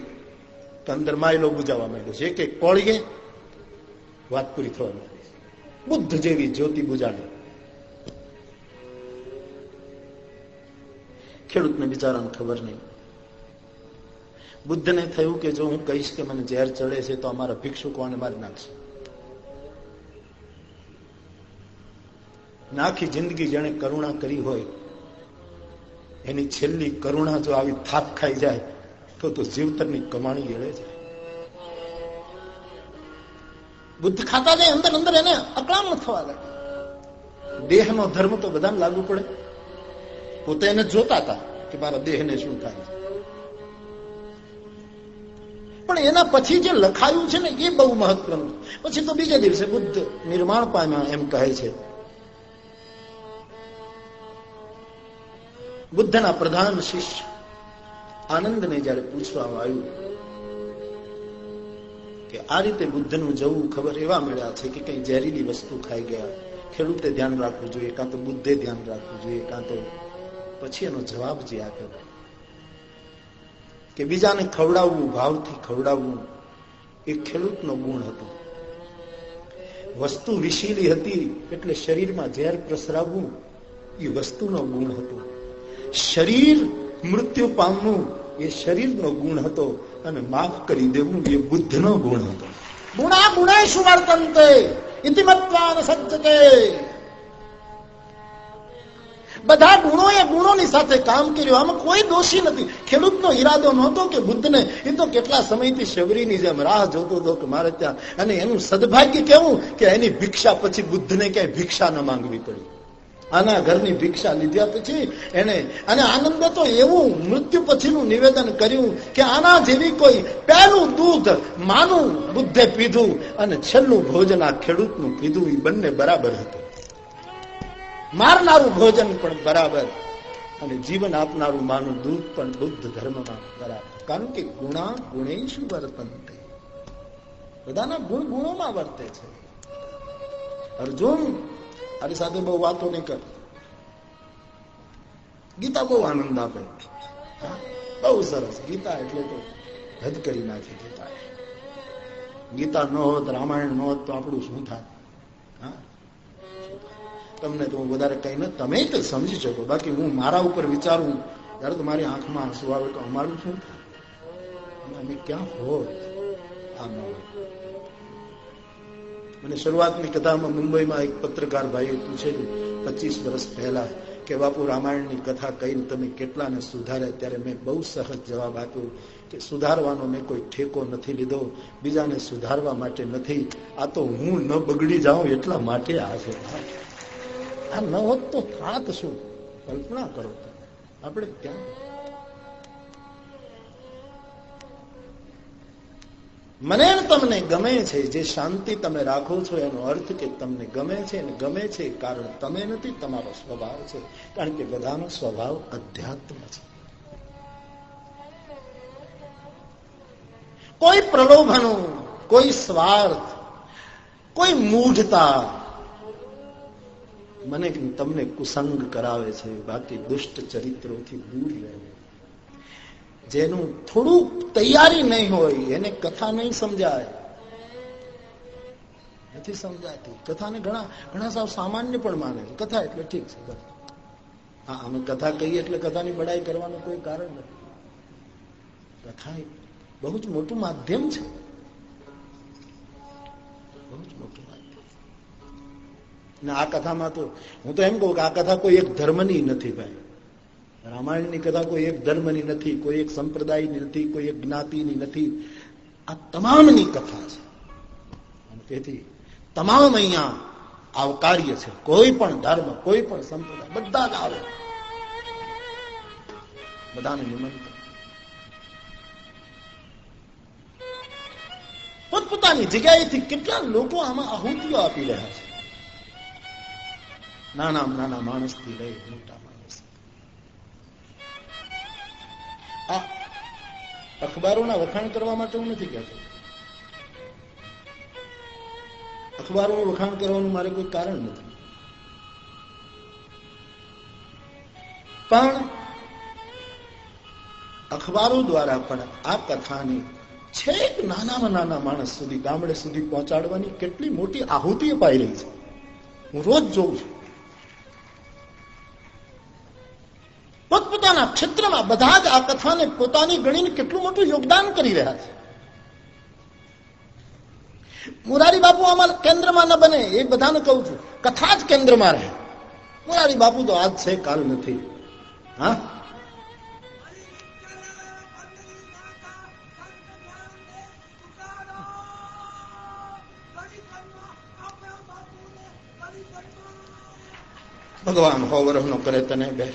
તો અંદર માયલો બુજાવા માંડ્યો છે. એક એક કોળીએ વાત પૂરી થવા માંડી બુદ્ધ જેવી જ્યોતિ બુજાણી ખેડૂતને બિચારાને ખબર નહીં. બુદ્ધને થયું કે જો હું કહીશ કે મને ઝેર ચડે છે, તો અમારા ભિક્ષુકોને મારી નાખશે. નાખી જિંદગી જેને કરુણા કરી હોય, એની છેલ્લી કરુણા જો આવી થાપ ખાઈ જાય, તો તો જીવતરની કમાણી એળે જાય. બુદ્ધ ખાતા જાય અંદર અંદર એને અકળામણ થવા લાગે દેહનો ધર્મ તો બધાને લાગુ પડે. પોતે એને જોતા હતા કે મારા દેહને શું થાય પણ એના પછી જે લખાયું છે ને, એ બહુ મહત્વનું. પછી તો બીજા દિવસે બુદ્ધ નિર્માણ પામ્યા એમ કહે છે. બુદ્ધના પ્રધાન શિષ્ય. આનંદને જયારે પૂછવામાં આવ્યું કે આ રીતે બુદ્ધનું જવું ખબર એવા મળ્યા છે કે કઈ ઝેરીલી વસ્તુ ખાઈ ગયા. ખેડૂતે ધ્યાન રાખવું જોઈએ, કાં તો બુદ્ધે ધ્યાન રાખવું જોઈએ, કાં તો પછી એનો જવાબ જે આપ્યો કે બીજાને ખવડાવવું, ભાવથી ખવડાવવું એ ખેડૂતનો ગુણ હતો. વસ્તુ વિશીલી હતી એટલે શરીરમાં ઝેર પ્રસરાવવું એ વસ્તુનો ગુણ હતો. શરીર મૃત્યુ પામવું એ શરીરનો ગુણ હતો અને માફ કરી દેવું, એ બુદ્ધનો ગુણ હતો. ગુણા ગુણેશુ વર્તનતે સજ્જતે. બધા ગુણોએ ગુણોની સાથે કામ કર્યું. આમાં કોઈ દોષી નથી. ખેડૂતનો ઈરાદો નહોતો કે બુદ્ધને એ તો કેટલા સમયથી શબરીની જેમ રાહ જોતો હતો કે મારે ત્યાં, અને એનું સદભાગ્ય કેવું કે એની ભિક્ષા પછી બુદ્ધને ક્યાંય ભિક્ષા ન માંગવી પડી. આના ઘરની ભિક્ષા લીધ્યા પછી એને અને આનંદે તો એવું મૃત્યુ પછીનું નિવેદન કર્યું કે આના જેવી કોઈ પહેલું દૂધ માનું બુદ્ધે પીધું અને છેલ્લું ભોજન આ ખેડૂતનું પીધું એ બંને બરાબર હતું. મારનારું ભોજન પણ બરાબર અને જીવન આપનારું માનું દૂધ પણ બુદ્ધ ધર્મમાં બરાબર. કારણ કે ગુણા ગુણેશુ વર્તન બધાના ગુણ ગુણોમાં વર્તે છે. અર્જુન આની સાથે બહુ વાતો નહીં કર. ગીતા બહુ આનંદ આપે. બહુ સરસ. ગીતા એટલે તો હદ કરી નાખી ગીતા. ગીતા ન હોત, રામાયણ ન હોત, તો આપણું શું થાય? તમને તો હું વધારે કઈ ન, તમે તો સમજી શકો. બાકી હું મારા ઉપર વિચારું, ત્યારે તો મારી આંખમાં આંસુ આવે તો અમારું શું થાય? અમે ક્યાં હોત? આ મને શરૂઆતની કથામાં મુંબઈમાં એક પત્રકાર ભાઈએ પૂછેલું પચીસ વર્ષ પહેલા કે બાપુ રામાયણની કથા કહીને તમે કેટલાને સુધાર્યા? ત્યારે મેં બહુ સહજ જવાબ આપ્યો કે સુધારવાનો મેં કોઈ ઠેકો નથી લીધો, બીજાને સુધારવા માટે નથી. આ તો હું ન બગડી જાઉં એટલા માટે આ છે આ ન હોત તો થાત શું? કલ્પના કરો આપણે ક્યાં મને તમને ગમે છે, જે શાંતિ તમે રાખો છો, એનો અર્થ કે તમને ગમે છે અને ગમે છે કારણ તમે નથી, તમારો સ્વભાવ છે. કારણ કે બધાનો સ્વભાવ અધ્યાત્મ છે. કોઈ પ્રલોભનો, કોઈ સ્વાર્થ, કોઈ મૂઢતા મને તમને કુસંગ કરાવે છે, બાકી દુષ્ટ ચરિત્રોથી દૂર રહેવું જેનું થોડું તૈયારી નહીં હોય, એને કથા નહીં સમજાય. નથી સમજાતી. કથાને ઘણા ઘણા સાવ સામાન્ય પણ માને કથા એટલે ઠીક છે, બસ. હા, અમે કથા કહીએ એટલે કથાની બડાઈ કરવાનું કોઈ કારણ નથી. કથા બહુ જ મોટું માધ્યમ છે. બહુ જ મોટું માધ્યમ ને આ કથામાં તો હું તો એમ કહું કે આ કથા કોઈ એક ધર્મની નથી, ભાઈ. રામાયણની કથા કોઈ એક ધર્મની નથી, કોઈ એક સંપ્રદાયની નથી, કોઈ એક જ્ઞાતિની નથી. આ તમામની કથા છે. તેથી તમામ અહીંયા આવકાર્ય છે. કોઈ પણ ધર્મ, કોઈ પણ સંપ્રદાય, બધા જ આવે. બધાને નિમંત્રણ. પોતપોતાની જગ્યાએથી કેટલા લોકો આમાં આહુતિઓ આપી રહ્યા છે. નાના નાના માણસથી લઈ મોટા આ અખબારોના વખાણ કરવા માટે હું નથી કહેતો અખબારોનું વખાણ કરવાનું મારે કોઈ કારણ નથી. પણ અખબારો દ્વારા પણ આ કથાની છેક નાનામાં નાના માણસ સુધી ગામડે સુધી પહોંચાડવાની કેટલી મોટી આહુતિ અપાઈ રહી છે. હું રોજ જોઉં છું. પોતપોતાના ક્ષેત્રમાં બધા જ આ કથાને પોતાની ગણીને કેટલું મોટું યોગદાન કરી રહ્યા છે. મુરારી બાપુ આમાં કેન્દ્રમાં ન બને, એ બધાને કહું છું. કથા જ કેન્દ્રમાં રહે. મુરારી બાપુ તો આજ છે, કાલ નથી. હા? ભગવાન હોવરહ નો કરે તને બે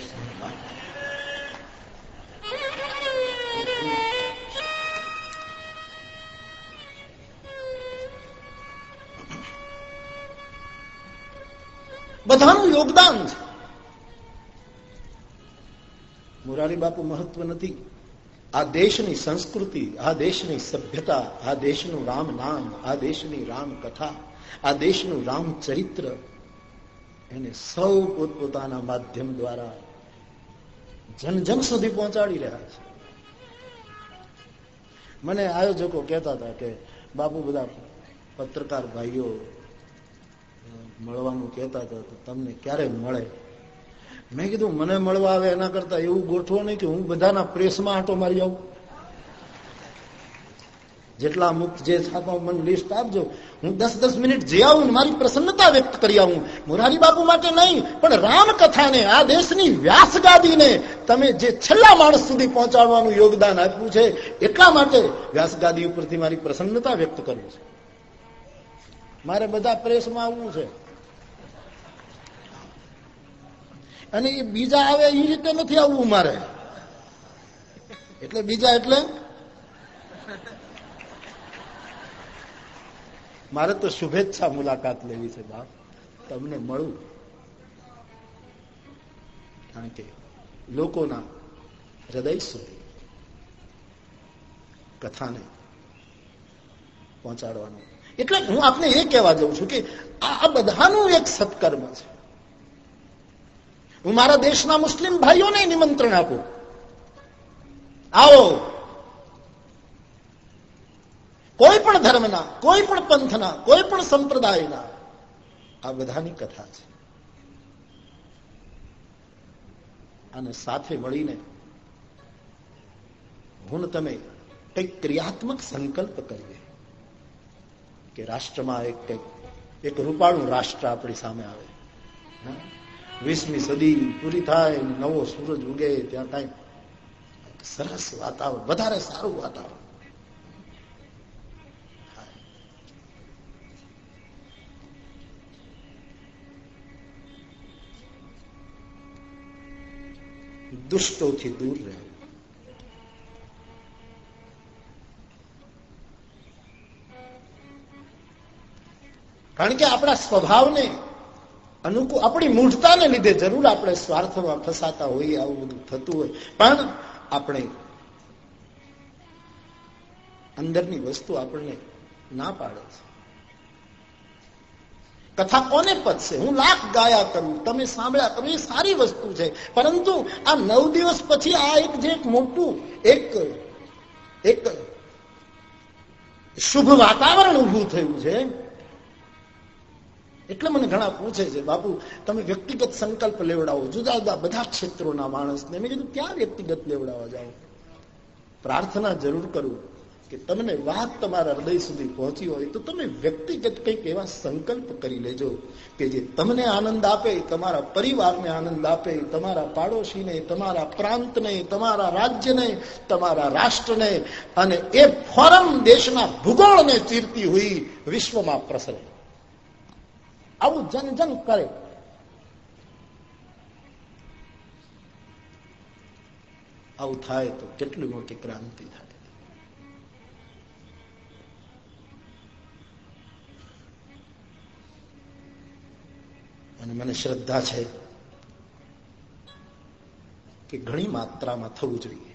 બધાનું યોગદાન છે. મોરારી બાપુ મહત્વ નથી. આ દેશની સંસ્કૃતિ, આ દેશની સભ્યતા, આ દેશનું રામ નામ, આ દેશની રામ કથા, આ દેશનું રામ ચરિત્ર, એને સૌ પોતપોતાના માધ્યમ દ્વારા જન જન સુધી પહોંચાડી રહ્યા છે. મને આયોજકો કહેતા હતા કે, બાપુ બધા પત્રકાર ભાઈઓ મળવાનું કહેતા હતા તો તમને ક્યારે મળે? મેં કીધું, મને મળવા આવે એના કરતા એવું ગોઠવો નહીં કે હું બધાના પ્રેસમાં આંટો મારી આવું. જેટલા મુક્ત જે છાપા મને લિસ્ટ આપજો. હું દસ દસ મિનિટ જે આવું મારી પ્રસન્નતા વ્યક્ત કરી આવું. મોરારી બાપુ માટે નહીં, પણ રામકથાને, આ દેશની વ્યાસગાદીને તમે જે છેલ્લા માણસ સુધી પહોંચાડવાનું યોગદાન આપ્યું છે, એટલા માટે વ્યાસગાદી ઉપરથી મારી પ્રસન્નતા વ્યક્ત કરું છું. મારે બધા પ્રેસમાં આવવું છે. અને એ બીજા આવે એ રીતે નથી આવવું મારે. એટલે બીજા એટલે? મારે તો શુભેચ્છા મુલાકાત લેવી છે બાપ. તમને મળું. કારણ કે લોકોના હૃદય સુધી કથાને પહોંચાડવાનું. એટલે હું આપને એ કહેવા જઉં છું કે આ બધાનું એક સત્કર્મ છે. હું મારા દેશના મુસ્લિમ ભાઈઓને નિમંત્રણ આપું. આવો. કોઈ પણ ધર્મના, કોઈ પણ પંથના, કોઈ પણ સંપ્રદાયના, આ બધાની કથા છે. અને સાથે મળીને હું તમે કંઈક ક્રિયાત્મક સંકલ્પ કરીએ કે રાષ્ટ્રમાં એક કંઈક, એક રૂપાળું રાષ્ટ્ર આપણી સામે આવે. વીસમી સદી પૂરી થાય નવો સૂરજ ઉગે ત્યાં કઈ સરસ વાતાવરણ, વધારે સારું વાતાવરણ. દુષ્ટોથી દૂર રહેવું. કારણ કે આપણા સ્વભાવને અનુકૂળ આપણી મૂઢતાને લીધે જરૂર આપણે સ્વાર્થમાં ફસાતા હોઈએ, આવું બધું થતું હોય. પણ આપણે અંદરની વસ્તુ આપણને ના પાડે છે. કથા કોને પદશે હું લાખ ગાયા કરું, તમે સાંભળ્યા એ સારી વસ્તુ છે. પરંતુ આ નવ દિવસ પછી આ એક જે એક મોટું, એક એક શુભ વાતાવરણ ઉભું થયું છે એટલે મને ઘણા પૂછે છે, બાપુ, તમે વ્યક્તિગત સંકલ્પ લેવડાવો. જુદા જુદા બધા ક્ષેત્રોના માણસને મેં કીધું, ક્યાં વ્યક્તિગત લેવડાવવા જાઓ? પ્રાર્થના જરૂર કરું કે તમને વાત તમારા હૃદય સુધી પહોંચી હોય તો તમે વ્યક્તિગત કંઈક એવા સંકલ્પ કરી લેજો કે જે તમને આનંદ આપે, તમારા પરિવારને આનંદ આપે, તમારા પાડોશીને, તમારા પ્રાંતને, તમારા રાજ્યને, તમારા રાષ્ટ્રને અને એ ફોરમ દેશના ભૂગોળને ચીરતી હોય વિશ્વમાં પ્રસરે. આવું જન જન કરે. આવું થાય તો કેટલી મોટી ક્રાંતિ થાય. અને મને શ્રદ્ધા છે કે ઘણી માત્રામાં થવું જોઈએ.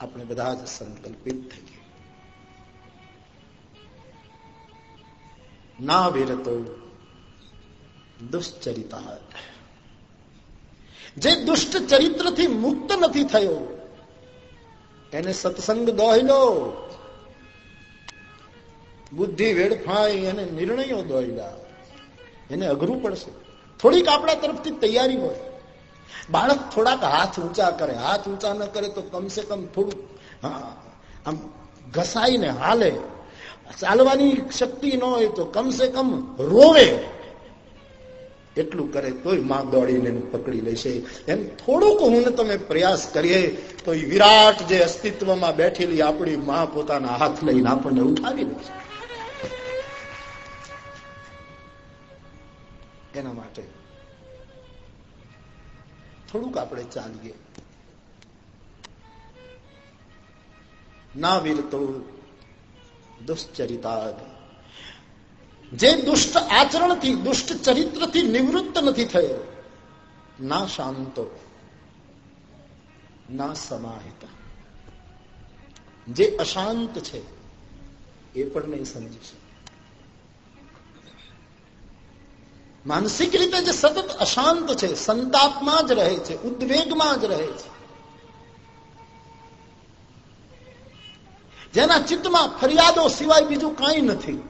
આપણે બધા જ સંકલ્પિત થઈએ ના વિરતો દુષ્ચરિતા જે દુષ્ટ ચરિત્રથી મુક્ત નથી થયો, એને સત્સંગ દોહલો બુદ્ધિ વેડફાય અને નિર્ણયો દોયલા, એને અઘરું પડશે. થોડીક આપણા તરફથી તૈયારી હોય. બાળક થોડાક હાથ ઊંચા કરે, હાથ ઊંચા ન કરે તો કમસે કમ થોડુંક હા, આમ ઘસાઈને હાલે. ચાલવાની શક્તિ ન હોય તો કમસે કમ રોવે. એટલું કરે તોયમાં દોડીને પકડી લેશે એમ થોડોક હું તમે પ્રયાસ કરીએ તો એ વિરાટ જે અસ્તિત્વમાં બેઠેલી આપણી માં પોતાના હાથ લઈને આપણને ઉઠાવી લેશે એના માટે થોડુંક આપણે ચાલીએ. ના વીરતો દુશ્ચરિતા જે દુષ્ટ આચરણથી, દુષ્ટ ચરિત્રથી નિવૃત્ત નથી થયો, ના શાંતો, ના સમાહિત. જે અશાંત છે, એ પણ નહીં સમજી શકે. માનસિક રીતે જે સતત અશાંત છે, સંતાપમાં જ રહે છે, ઉદ્વેગમાં જ રહે છે જેના ચિત્તમાં ફરિયાદો સિવાય બીજું કાંઈ નથી.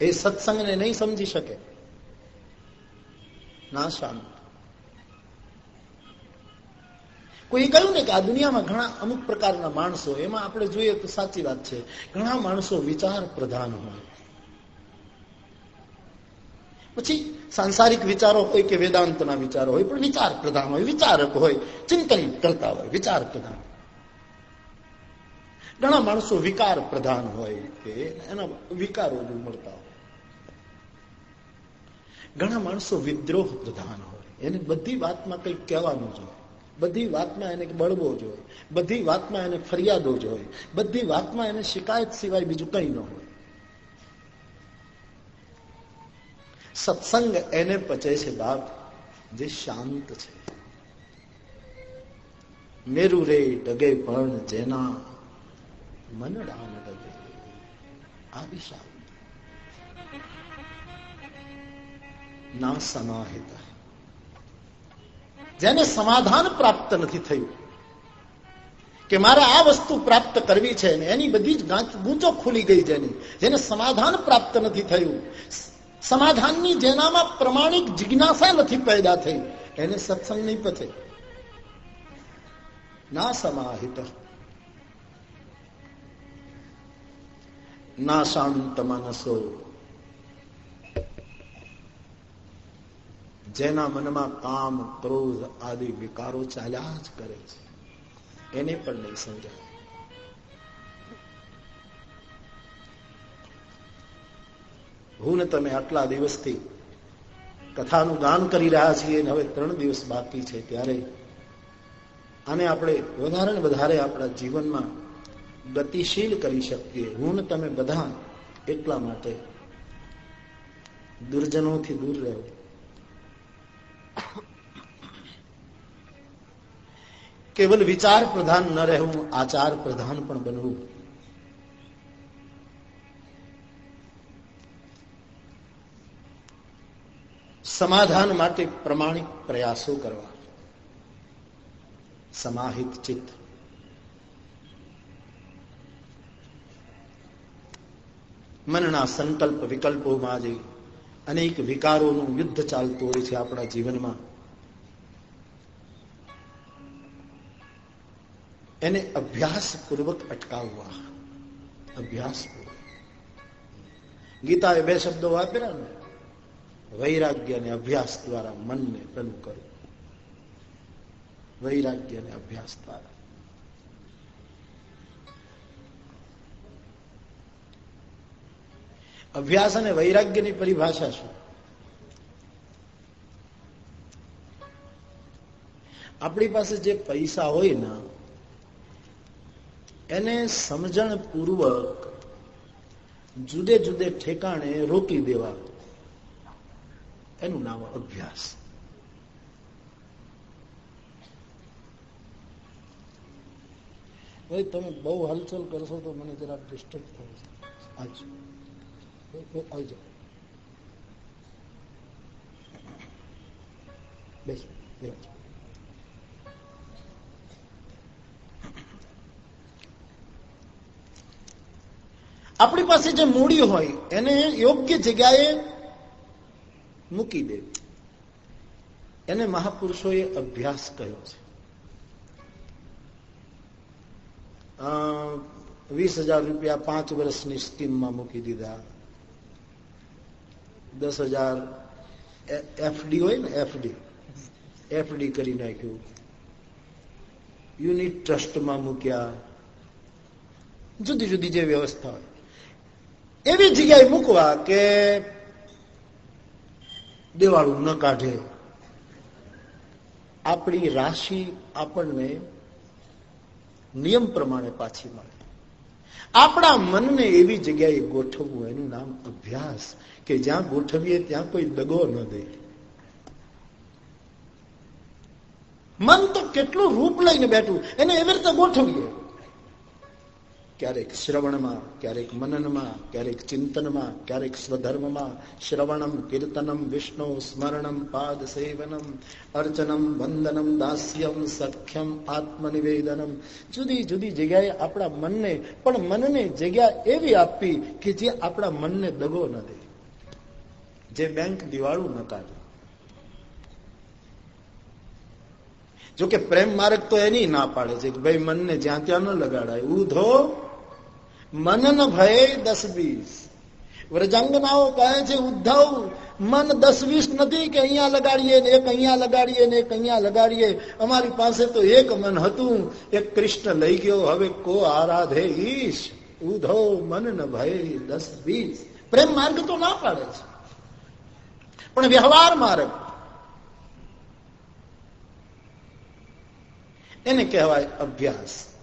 એ સત્સંગને નહીં સમજી શકે. ના, શાંત. કોઈ કહ્યું ને કે આ દુનિયામાં ઘણા અમુક પ્રકારના માણસો, એમાં આપણે જોઈએ તો સાચી વાત છે, ઘણા માણસો વિચાર પ્રધાન હોય. પછી સાંસારિક વિચારો હોય કે વેદાંતના વિચારો હોય, પણ વિચાર પ્રધાન હોય, વિચારક હોય, ચિંતન કરતા હોય, વિચાર પ્રધાન. ઘણા માણસો વિકાર પ્રધાન હોય કે એના વિકારો મળતા હોય. ઘણા માણસો વિદ્રોહ પ્રધાન હોય. એને બધી વાતમાં કંઈક કહેવાનું જોઈએ બધી વાતમાં એને બળવો જોઈએ બધી વાતમાં એને ફરિયાદો જોઈએ બધી વાતમાં એને શિકાયત સિવાય બીજું કંઈ ન હોય. સત્સંગ એને પચે છે બાપ, જે શાંત છે. મેરુ રે ડગે પણ જેના મનડા ન ડગે આવી શાંત ના સમાહિત. જેને સમાધાન પ્રાપ્ત નથી થયું, કે મારે આ વસ્તુ પ્રાપ્ત કરવી છે ને એની બધી જ ગૂંચો ખુલી ગઈ જેની જેને સમાધાન પ્રાપ્ત નથી થયું સમાધાનની જેનામાં પ્રમાણિક જિજ્ઞાસા નથી પેદા થઈ, એને સત્સંગ નહીં પથે ના સમાહિત. ના શાંત માનસો જેના મનમાં કામ, ક્રોધ આદિ વિકારો ચાલ્યા જ કરે છે. એને પણ નહીં સમજાય. હું ને તમે આટલા દિવસથી કથાનું ગાન કરી રહ્યા છીએ હવે ત્રણ દિવસ બાકી છે ત્યારે આને આપણે વધારે ને વધારે આપણા જીવનમાં ગતિશીલ કરી શકીએ હું ને તમે બધા એટલા માટે દુર્જનોથી દૂર રહેવું કેવલ વિચાર પ્રધાન ન રહેવું આચાર પ્રધાન પણ બનવું સમાધાન માટે પ્રમાણિક પ્રયાસો કરવા સમાહિત ચિત્ત મનના સંકલ્પ વિકલ્પોમાં આજે અનેક વિકારોનું યુદ્ધ ચાલતું હોય છે આપણા જીવનમાં. એને અભ્યાસ પૂર્વક અટકાવવા. અભ્યાસ પૂર્વક ગીતાએ બે શબ્દો વાપર્યા ને? વૈરાગ્ય અને અભ્યાસ દ્વારા મનને પેલું કરવું વૈરાગ્ય અને અભ્યાસ દ્વારા. અભ્યાસ અને વૈરાગ્યની પરિભાષા શું? આપણી પાસે જે પૈસા હોય ને, એને સમજણ પૂર્વક જુદે જુદે ઠેકાણે રોકી દેવા. એનું નામ અભ્યાસ. ભાઈ તમે બહુ હલચલ કરશો તો મને જરા ડિસ્ટર્બ થશે આવી જાઓ બેસ બેસ. આપણી પાસે જે મૂડી હોય, એને યોગ્ય જગ્યાએ મૂકી દે. એને મહાપુરુષોએ અભ્યાસ કર્યો છે. વીસ હજાર રૂપિયા પાંચ વર્ષની સ્કીમમાં મૂકી દીધા. દસ હજાર એફડી હોય ને એફડી એફડી કરી નાખ્યું. યુનિટ ટ્રસ્ટમાં મૂક્યા. જુદી જુદી જે વ્યવસ્થા હોય. એવી જગ્યાએ મૂકવા કે દેવાળું ન કાઢે. આપણી રાશિ આપણને નિયમ પ્રમાણે પાછી મળે. આપણા મનને એવી જગ્યાએ ગોઠવવું, એનું નામ અભ્યાસ, કે જ્યાં ગોઠવીએ ત્યાં કોઈ દગો ન દે. મન તો કેટલું રૂપ લઈને બેઠું, એને એવી રીતે ગોઠવીએ. ક્યારેક શ્રવણમાં, ક્યારેક મનનમાં, ક્યારેક ચિંતનમાં, ક્યારેક સ્વધર્મમાં, શ્રવણમ, કીર્તનમ, વિષ્ણુ, સ્મરણમ, પાદ સેવનમ, અર્ચનમ, વંદનમ, દાસ્યમ, સખ્યમ, આત્મનિવેદનમ. જુદી જુદી જગ્યાએ આપણા મનને, પણ મનને જગ્યા એવી આપવી કે જે આપણા મનને દગો ન દે. જે બેંક દિવાળું ન કાઢે. જોકે પ્રેમ માર્ગ તો એની ના પાડે છે કે ભાઈ મનને જ્યાં ત્યાં ન લગાડાય. ઉધો મનન ભય દસ વીસ વ્રજાંગનાઓ કહે છે ઉદ્ધવ મન દસ વીસ નથી કે અહીંયા લગાડીએ ને એક અહીંયા લગાડીએ ને એક અહીંયા લગાડીએ અમારી પાસે તો એક મન હતું એક કૃષ્ણ લઈ ગયો હવે કો આરાધે ઈશ ઉધો મન ન ભય દસ વીસ પ્રેમ માર્ગ તો ના પાડે છે પણ વ્યવહાર માર્ગ એને કહેવાય અભ્યાસ.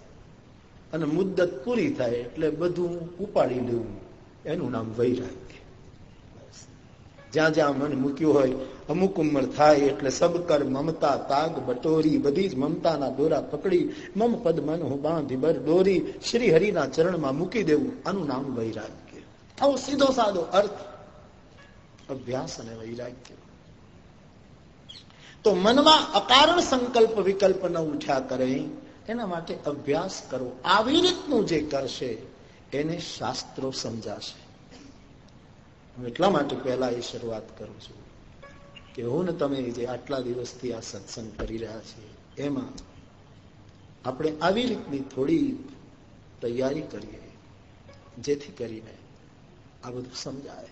અને મુદ્દત પૂરી થાય એટલે બધું ઉપાડી લેવું એનું નામ વૈરાગ્ય. જ્યાં જ્યાં મન મૂક્યું હોય, અમુક ઉંમર થાય એટલે સબકર, મમતા, તાગ, બટોરી, બધી જ મમતાના દોરા પકડી, મમ પદ મન હું બાંધી બર દોરી, શ્રી હરિના ચરણમાં મૂકી દેવું. આનું નામ વૈરાગ્ય. આવો સીધો સાદો અર્થ. અભ્યાસ અને વૈરાગ્ય. તો મનમાં અકારણ સંકલ્પ વિકલ્પ ન ઉઠ્યા કરે. એના માટે અભ્યાસ કરો. આવી રીતનું જે કરશે, એને શાસ્ત્રો સમજાશે. હું એટલા માટે પહેલા એ શરૂઆત કરું છું. કે હું ને તમે જે આટલા દિવસથી આ સત્સંગ કરી રહ્યા છીએ એમાં આપણે આવી રીતની થોડી તૈયારી કરીએ, જેથી કરીને આ બધું સમજાય.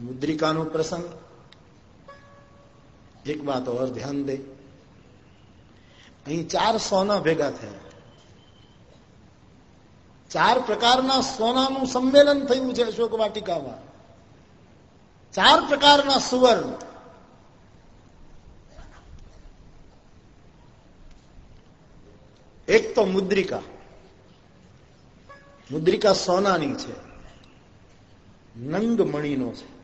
મુદ્રિકાનો પ્રસંગ. એક વાત ઓર ધ્યાન દે. અહીં ચાર સોના ભેગા થયા. ચાર પ્રકારના સોનાનું સંમેલન થયું છે અશોક વાટિકામાં. ચાર પ્રકારના સુવર્ણ. એક તો મુદ્રિકા. મુદ્રિકા સોનાની છે. નંગ મણીનો છે.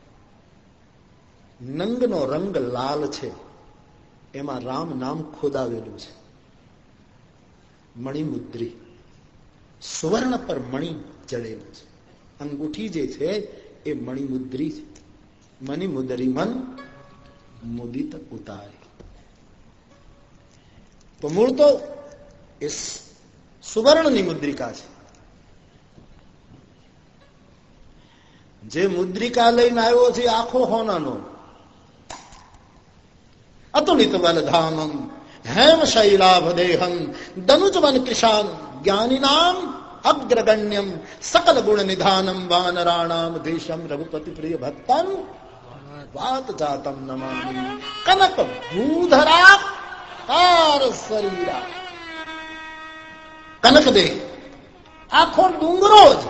નંગનો રંગ લાલ છે. એમાં રામ નામ ખોદાવેલું છે. મણિમુદ્રી. સુવર્ણ પર મણી જડેલું છે અંગૂઠી જે છે એ મણિમુદ્રી છે. મણિમુદરી મન મુદિત ઉતારી. તો મૂળ તો એ સુવર્ણની મુદ્રિકા છે. જે મુદ્રિકા લઈને આવ્યો છે આખો હોનાનો. અતુલિત બલધામમ હેમ શૈલાભદેહમ દનુજવન કિશાન જ્ઞાનીનામ અગ્રગણ્યમ સકલ ગુણ નિધાનમ વાનરાણામ દેશમ રઘુપતિ પ્રિય ભક્તમ વાત જાતમ નમામી કનક ભૂધરા કાર શરીરા કનક દે આખો ડુંગરો જ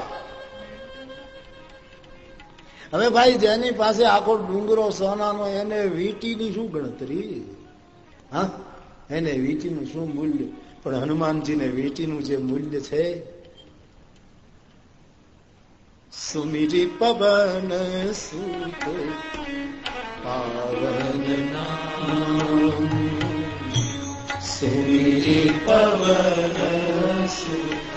હવે ભાઈ જેની પાસે આખો ડુંગરો સોનાનો એને વીટીની શું ગણતરી હા એને વીટીનું શું મૂલ્ય પણ હનુમાનજીને વીટીનું જે મૂલ્ય છે સુમિરી પવન સુત પાવન સુમિરી પવન સુત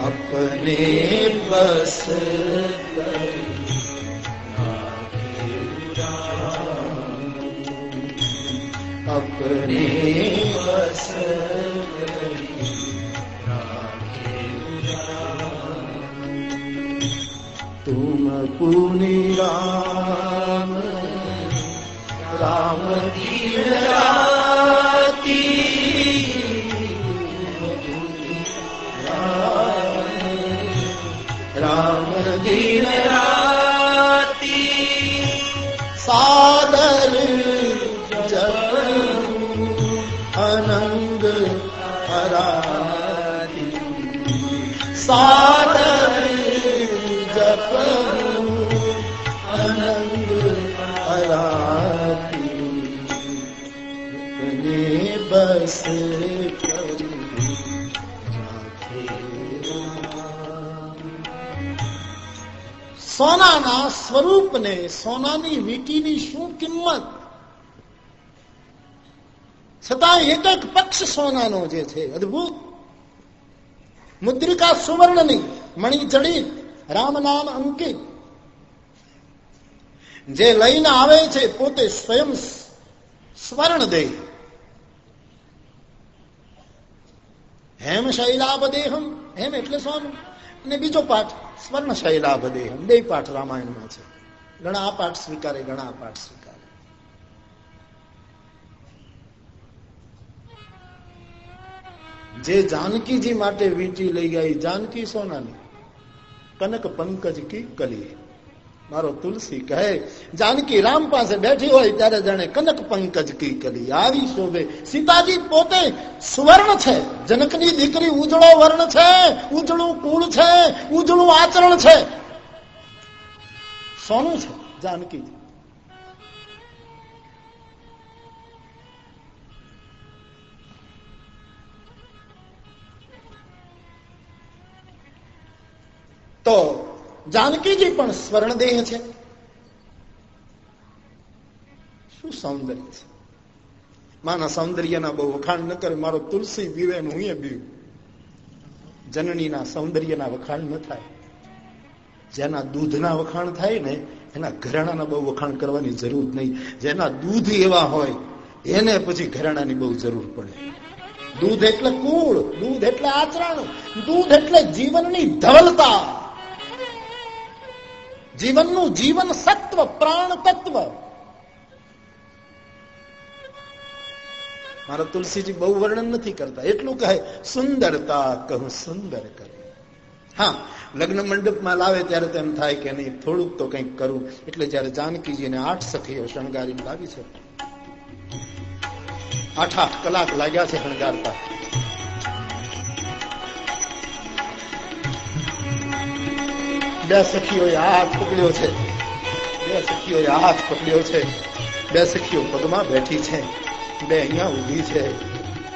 अपने बस अपने तुम पुनि राम राम राती राम दिन राती साध સોનાના સ્વરૂપને સોનાની વીટીની શું કિંમત છતાં એક એક પક્ષ સોનાનો જે છે અદભુત મુદ્રિકા સુવર્ણની મણી ચડી રામ નામ અંકિત જે લઈને આવે છે પોતે સ્વયં સ્વર્ણ દે હેમ શૈલાભદેહમ હેમ એટલે સ્વામી. અને બીજો પાઠ, સ્વર્ણ શૈલાભદેહમ બે પાઠ રામાયણમાં છે. ઘણા પાઠ સ્વીકારે, ઘણા પાઠ સ્વીકારે. જે જાનકીજી માટે વીંટી લઈ ગઈ જાનકી સોનાની. કનક પંકજ કી કલી મારો તુલસી કહે, જાનકી રામ પાસે બેઠી હોય ત્યારે જાણે કનક પંકજ કી કલી. આવી શોભે. સીતાજી પોતે સુવર્ણ છે. જનકની દીકરી ઉજળો વર્ણ છે. ઉજળું કુળ છે. ઉજળું આચરણ છે. સોનું છે જાનકી તો જાનકીજી પણ સ્વર્ણદેહ છે. શું સૌંદર્ય છે? માના સૌંદર્યના બહુ વખાણ ન કરે, મારો તુલસી બીવે. જનનીના સૌંદર્યના વખાણ ન થાય. જેના દૂધના વખાણ થાય ને, એના ઘરેણાના બહુ વખાણ કરવાની જરૂર નહીં. જેના દૂધ એવા હોય, એને પછી ઘરેણાની બહુ જરૂર પડે. દૂધ એટલે કુળ, દૂધ એટલે આચરણ, દૂધ એટલે જીવનની ધવલતા. જીવનનું જીવન સત્વ, પ્રાણ તત્વ. મારા તુલસીજી બહુ વર્ણન નથી કરતા. એટલું કહે, સુંદરતા કહું સુંદર કરું. હા, લગ્ન મંડપમાં લાવે ત્યારે તેમ થાય કે નહીં, થોડુંક તો કંઈક કરું. એટલે જયારે જાનકીજીને આઠ સખીઓ શણગારી લાવી છે. આઠ આઠ કલાક લાગ્યા છે શણગારતા. બે સખીઓએ હાથ પકડ્યો છે બે સખીઓએ હાથ પકડ્યો છે બે સખીઓ પગમાં બેઠી છે બે અહીંયા ઊભી છે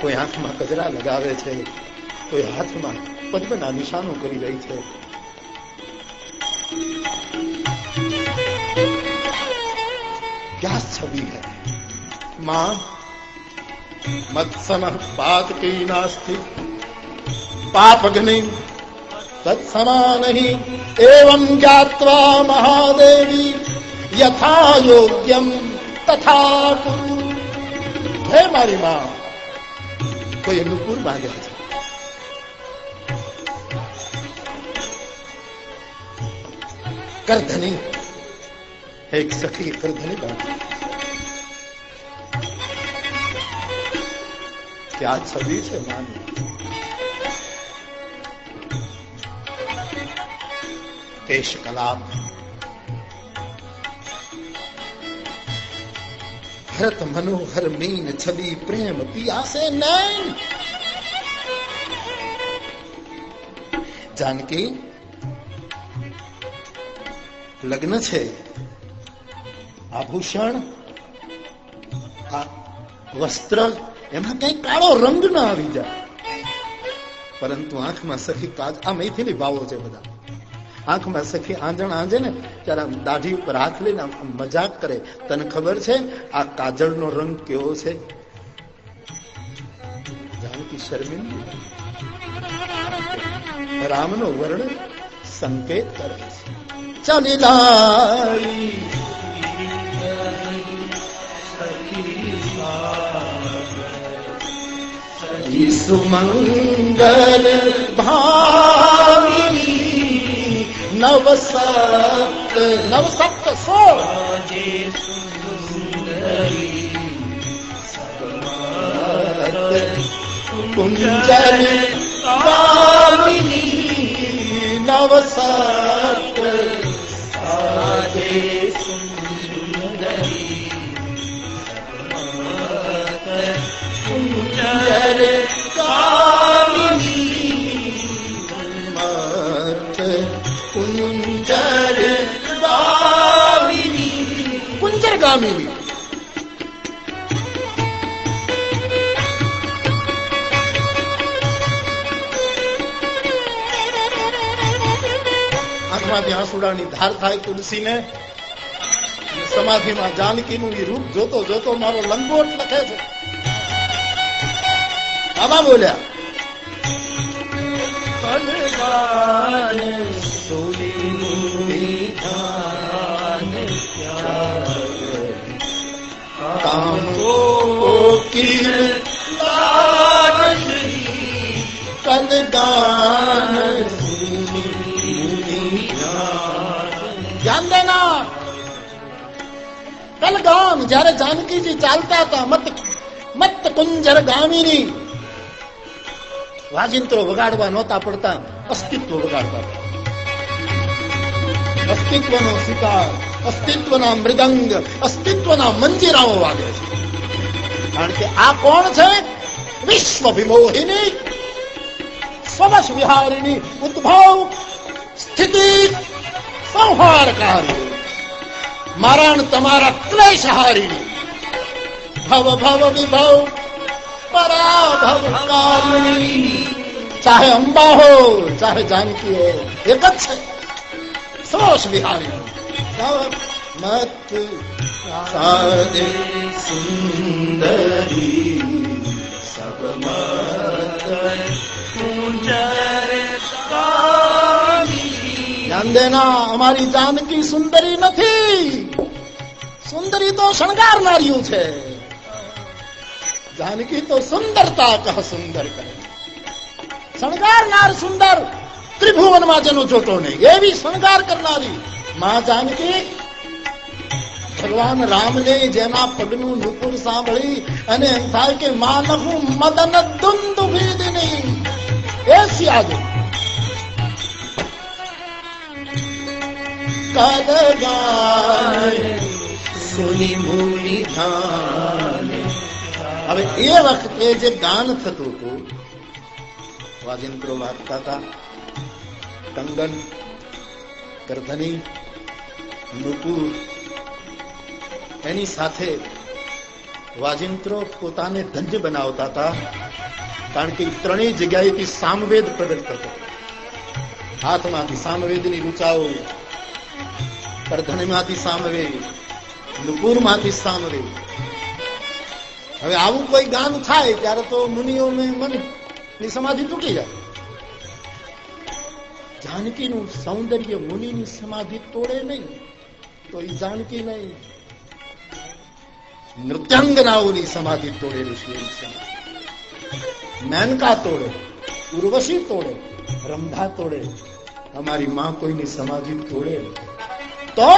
કોઈ આંખમાં કચરા લગાવે છે કોઈ હાથમાં પદ્મના નિશાનો કરી રહી છે क्या छवि है मां मत्सम पात की नास्ति पाप अग्नि तत्समान ही एवं ज्ञात्वा महादेवी यथा योग्यम તથા હે મારી માં કોઈ અનુકૂળ બાંધ્યા છે કરધની એક સખી કરધની બાંધી क्या छवि છે માની કેશ કલાપ ભરત મનોહર મીન છબી પ્રેમ પિયાસે નૈન જાનકી લગ્ન છે આભૂષણ વસ્ત્ર એમાં કઈ કાળો રંગ ના આવી જાય. પરંતુ આંખમાં સખી કાજ, આ મૈથિલી ભાવો છે બધા. આંખમાં સખી આંજણ આંજે ને ત્યારે આમ દાઢી ઉપર હાથ લઈને મજાક કરે. તને ખબર છે આ કાજળનો રંગ કેવો છે? જાનકી શર્મિંદી રામનો વર્ણ સંકેત કરે છે. ચાલી લાઈ સુમંગલ ભાવી નવ સપ્ત નવ સપ્ત સોળ કુંજલ સુંદરી કુંજર આંખમાંથી આંસુડાની ધાર થાય તુલસીને. સમાધિમાં જાનકીનું એ રૂપ જોતો જોતો મારો લંગોટ લખે છે. બાબા બોલ્યા કામ કિર કલદાન કલગામ જયારે જાનકીજી ચાલતા હતા, મત મત કુંજર ગામીની. વાજિંત્રો વગાડવા નહોતા પડતા, અસ્તિત્વ વગાડતા અસ્તિત્વનો સિતાર અસ્તિત્વના મૃદંગ, અસ્તિત્વના મંજીરાઓ વાગે છે. કારણ કે આ કોણ છે? વિશ્વ વિમોહિની સ્વવશ વિહારિણી, ઉદ્ભવ સ્થિતિ, સંહારકારી. મારા તમારા તમારા ક્લેશહારિણી ભવ ભવ, વિભવ પરાભવ કામિની ચાહે અંબા હો, ચાહે જાનકી હો એક જ છે. સાદે સુંદરી. ધ્યાન દેના, અમારી જાનકી સુંદરી નથી. સુંદરી તો શણગારનાર્યું છે. જાનકી તો સુંદરતા કહ સુંદર કરે. શણગારનાર સુંદર ત્રિભુવનમાં જેનો જોતો નહીં, એવી શણગાર કરનારી માં જાનકી. ભગવાન રામને જેના પગનું નુપુર સાંભળી અને એમ થાય કે માનવું મદન દુંદ નહીં એ સિયાજો કદગાન સુની મુની ધાન હવે એ વખતે જે ગાન થતું હતું, વાજિંત્રો વાગતા હતા. કંગન કરધની નુપુર એની સાથે વાજિંત્રો પોતાને ધન્ય બનાવતા હતા, કારણ કે ત્રણેય જગ્યાએથી સામવેદ પ્રગટ થતો. હાથમાંથી સામવેદની રૂચાઓ કરધનીમાંથી સામવેદ નુપુરમાંથી રહ્યું. હવે આવું કોઈ ગાન થાય ત્યારે તો મુનિઓને મન સમાધિ તૂટી જાય. જાનકીનું સૌંદર્ય મુનિની સમાધિ તોડે નહીં, તો એ જાનકી નહીં. નૃત્યાંગનાઓની સમાધિ તોડેલી. મેનકા તોડે, ઉર્વશી તોડે રંભા તોડે. અમારી માં કોઈની સમાધિ તોડે તો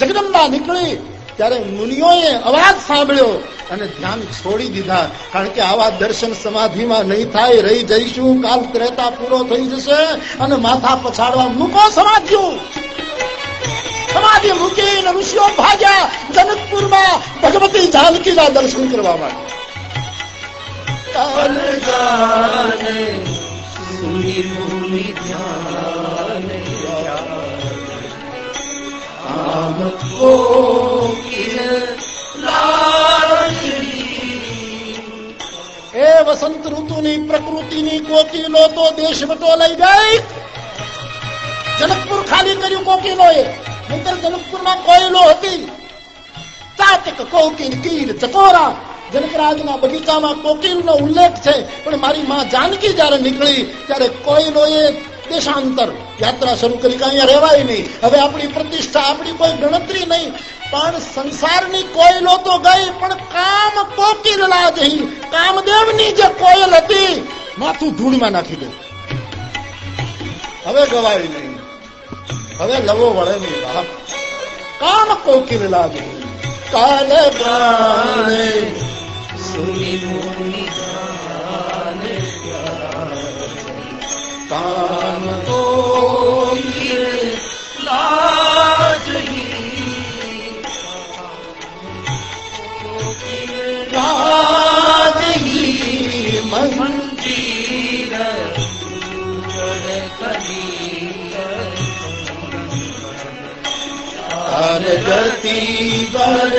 જગદંબા નીકળી ત્યારે મુનિઓએ અવાજ સાંભળ્યો અને ધ્યાન છોડી દીધા. કારણ કે આવા દર્શન સમાધિમાં નહીં થાય, રહી જઈશું, કાલ ત્રેતા પૂરો થઈ જશે અને માથા પછાડવા મૂકો સમાધિઓ. સમાધિ મૂકીને ઋષિઓ ભાગ્યા જનકપુરમાં ભગવતી જાનકીના દર્શન કરવા માટે. ધ્યાન એ વસંત ઋતુની પ્રકૃતિની કોકીલો તો દેશ વટો લઈ ગઈ. જનકપુર ખાલી કર્યું કોકિલોએ. નહીતર જનકપુરમાં કોયલો હતી. કોકિલ ઉલ્લેખ છે. પણ મારી માં જાનકી જ્યારે નીકળી, ત્યારે કોયલોએ દેશાંતર યાત્રા શરૂ કરી અહીંયા રહેવાય નહીં. હવે આપણી પ્રતિષ્ઠા, આપણી કોઈ ગણતરી નહીં. પણ સંસારની કોયલો તો ગઈ, પણ કામ કોકિલલા જઈ કામદેવની જે કોયલ હતી, માથું ધૂળમાં નાખી દે. હવે ગવાય નહીં. હવે લવો વળે નહીં, બાપ. કામ કોકિલ લાગે. કાલ પ્રાણે સુની મુનિ ધાને કામ તો લાજહી રાજહી મન ગતિ બર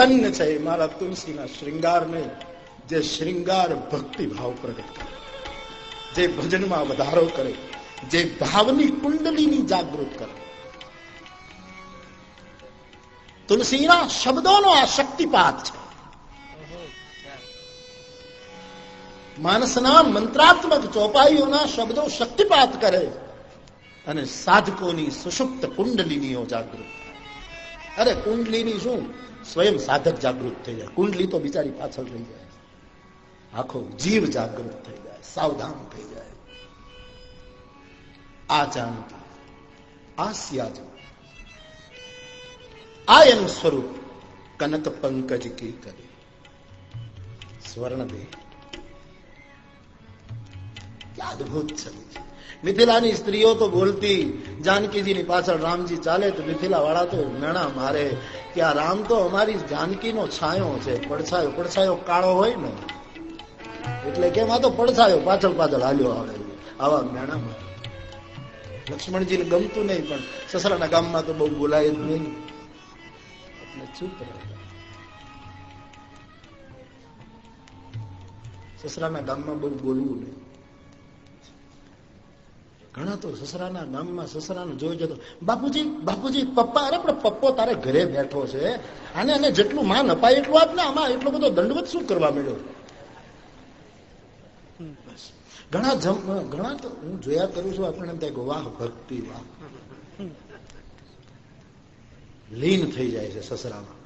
ધન્ય છે. મારા તુલસીના શૃંગારને જે શૃંગાર ભક્તિ પ્રગટ કરે, જે ભજનમાં વધારો કરે, જે ભાવની કુંડલીની જાગૃત કરે. તુલસીના શબ્દોનો આ શક્તિપાત છે. માનસના મંત્રાત્મક ચોપાઈઓના શબ્દો શક્તિપાત કરે અને સાધકોની સુષુપ્ત કુંડલીનીઓ જાગૃત અરે કુંડલીની શું? સ્વયં સાધક જાગૃત થઈ જાય. કુંડલી તો બિચારી પાછળ રહી જાય. આખો જીવ જાગૃત થઈ જાય. સાવધાન થઈ જાય. આ જાણતી, આ સિયાજ. આ એનું સ્વરૂપ કનક પંકજ કી કરે. સ્વર્ણ દે અદભુત છબી છે. મિથિલાની સ્ત્રીઓ તો બોલતી, જાનકીજીની પાછળ રામજી ચાલે તો મિથિલા વાળા તો નાણા મારે. કે આ રામ તો અમારી જાનકીનો છાંયો છે. પડછાયો પડછાયો કાળો હોય ને. એટલે કેમ? આ તો પડછાયો પાછળ પાછળ હાલ્યો આવે. આવા મેણામાં. લક્ષ્મણજીને ગમતું નહીં, પણ સસરાના ગામમાં તો બહુ બોલાય જ નહીં. એટલે ચૂપ સસરાના ગામમાં બહુ બોલવું નહીં. ઘણા તો સસરાના ગામમાં સસરાને જોઈ જતો બાપુજી બાપુજી, પપ્પા, અરે, પણ પપ્પો તારે ઘરે બેઠો છે. આને અને જેટલું માન અપાય એટલું આપ આમાં એટલો બધો દંડવત શું કરવા મળ્યો બસ. ઘણા ઘણા તો હું જોયા કરું છું આપણને એમ થાય વાહ, ભક્તિ, વાહ. લીન થઈ જાય છે સસરામાં.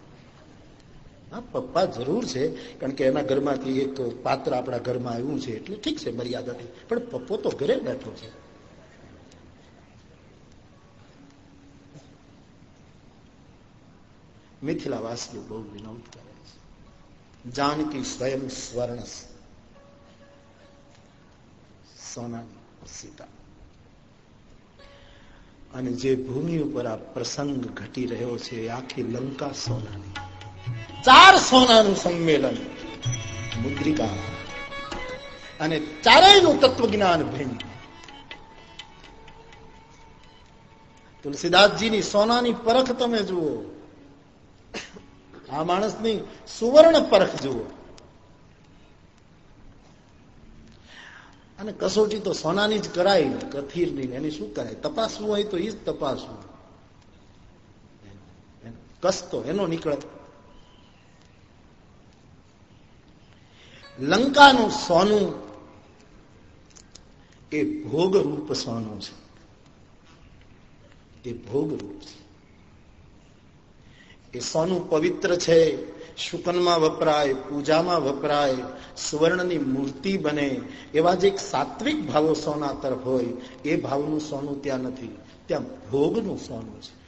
હા, પપ્પા જરૂર છે, કારણ કે એના ઘરમાંથી એક પાત્ર આપણા ઘરમાં આવ્યું છે, એટલે ઠીક છે મર્યાદાથી પણ પપ્પો તો ઘરે બેઠો છે. મિથિલાવાસીઓ બહુ વિનોદ કરે છે જાનકી સ્વયં સ્વર્ણ સોનાની સીતા અને જે ભૂમિ ઉપર આ પ્રસંગ ઘટી રહ્યો છે આખી લંકા સોનાની. ચાર સોનાનું સંમેલન, મુદ્રિકા. અને ચારેયનું તત્વજ્ઞાન ભિન્ન તુલસીદાસજીની સોનાની પરખ તમે જુઓ. આ માણસની સુવર્ણ પરખ જુઓ. અને કસોટી તો સોનાની જ કરાય ને કથીરની એની શું કરાય? તપાસવું હોય તો એ જ તપાસવું કસતો એનો નીકળે. લંકાનું સોનું એ ભોગરૂપ સોનું છે. એ ભોગરૂપ છે. એ સોનું પવિત્ર છે. શુકનમાં વપરાય, પૂજામાં વપરાય, સુવર્ણની મૂર્તિ બને. એવા જે સાત્વિક ભાવો સોના તરફ હોય. એ ભાવનું સોનું ત્યાં નથી. ત્યાં ભોગનું સોનું છે.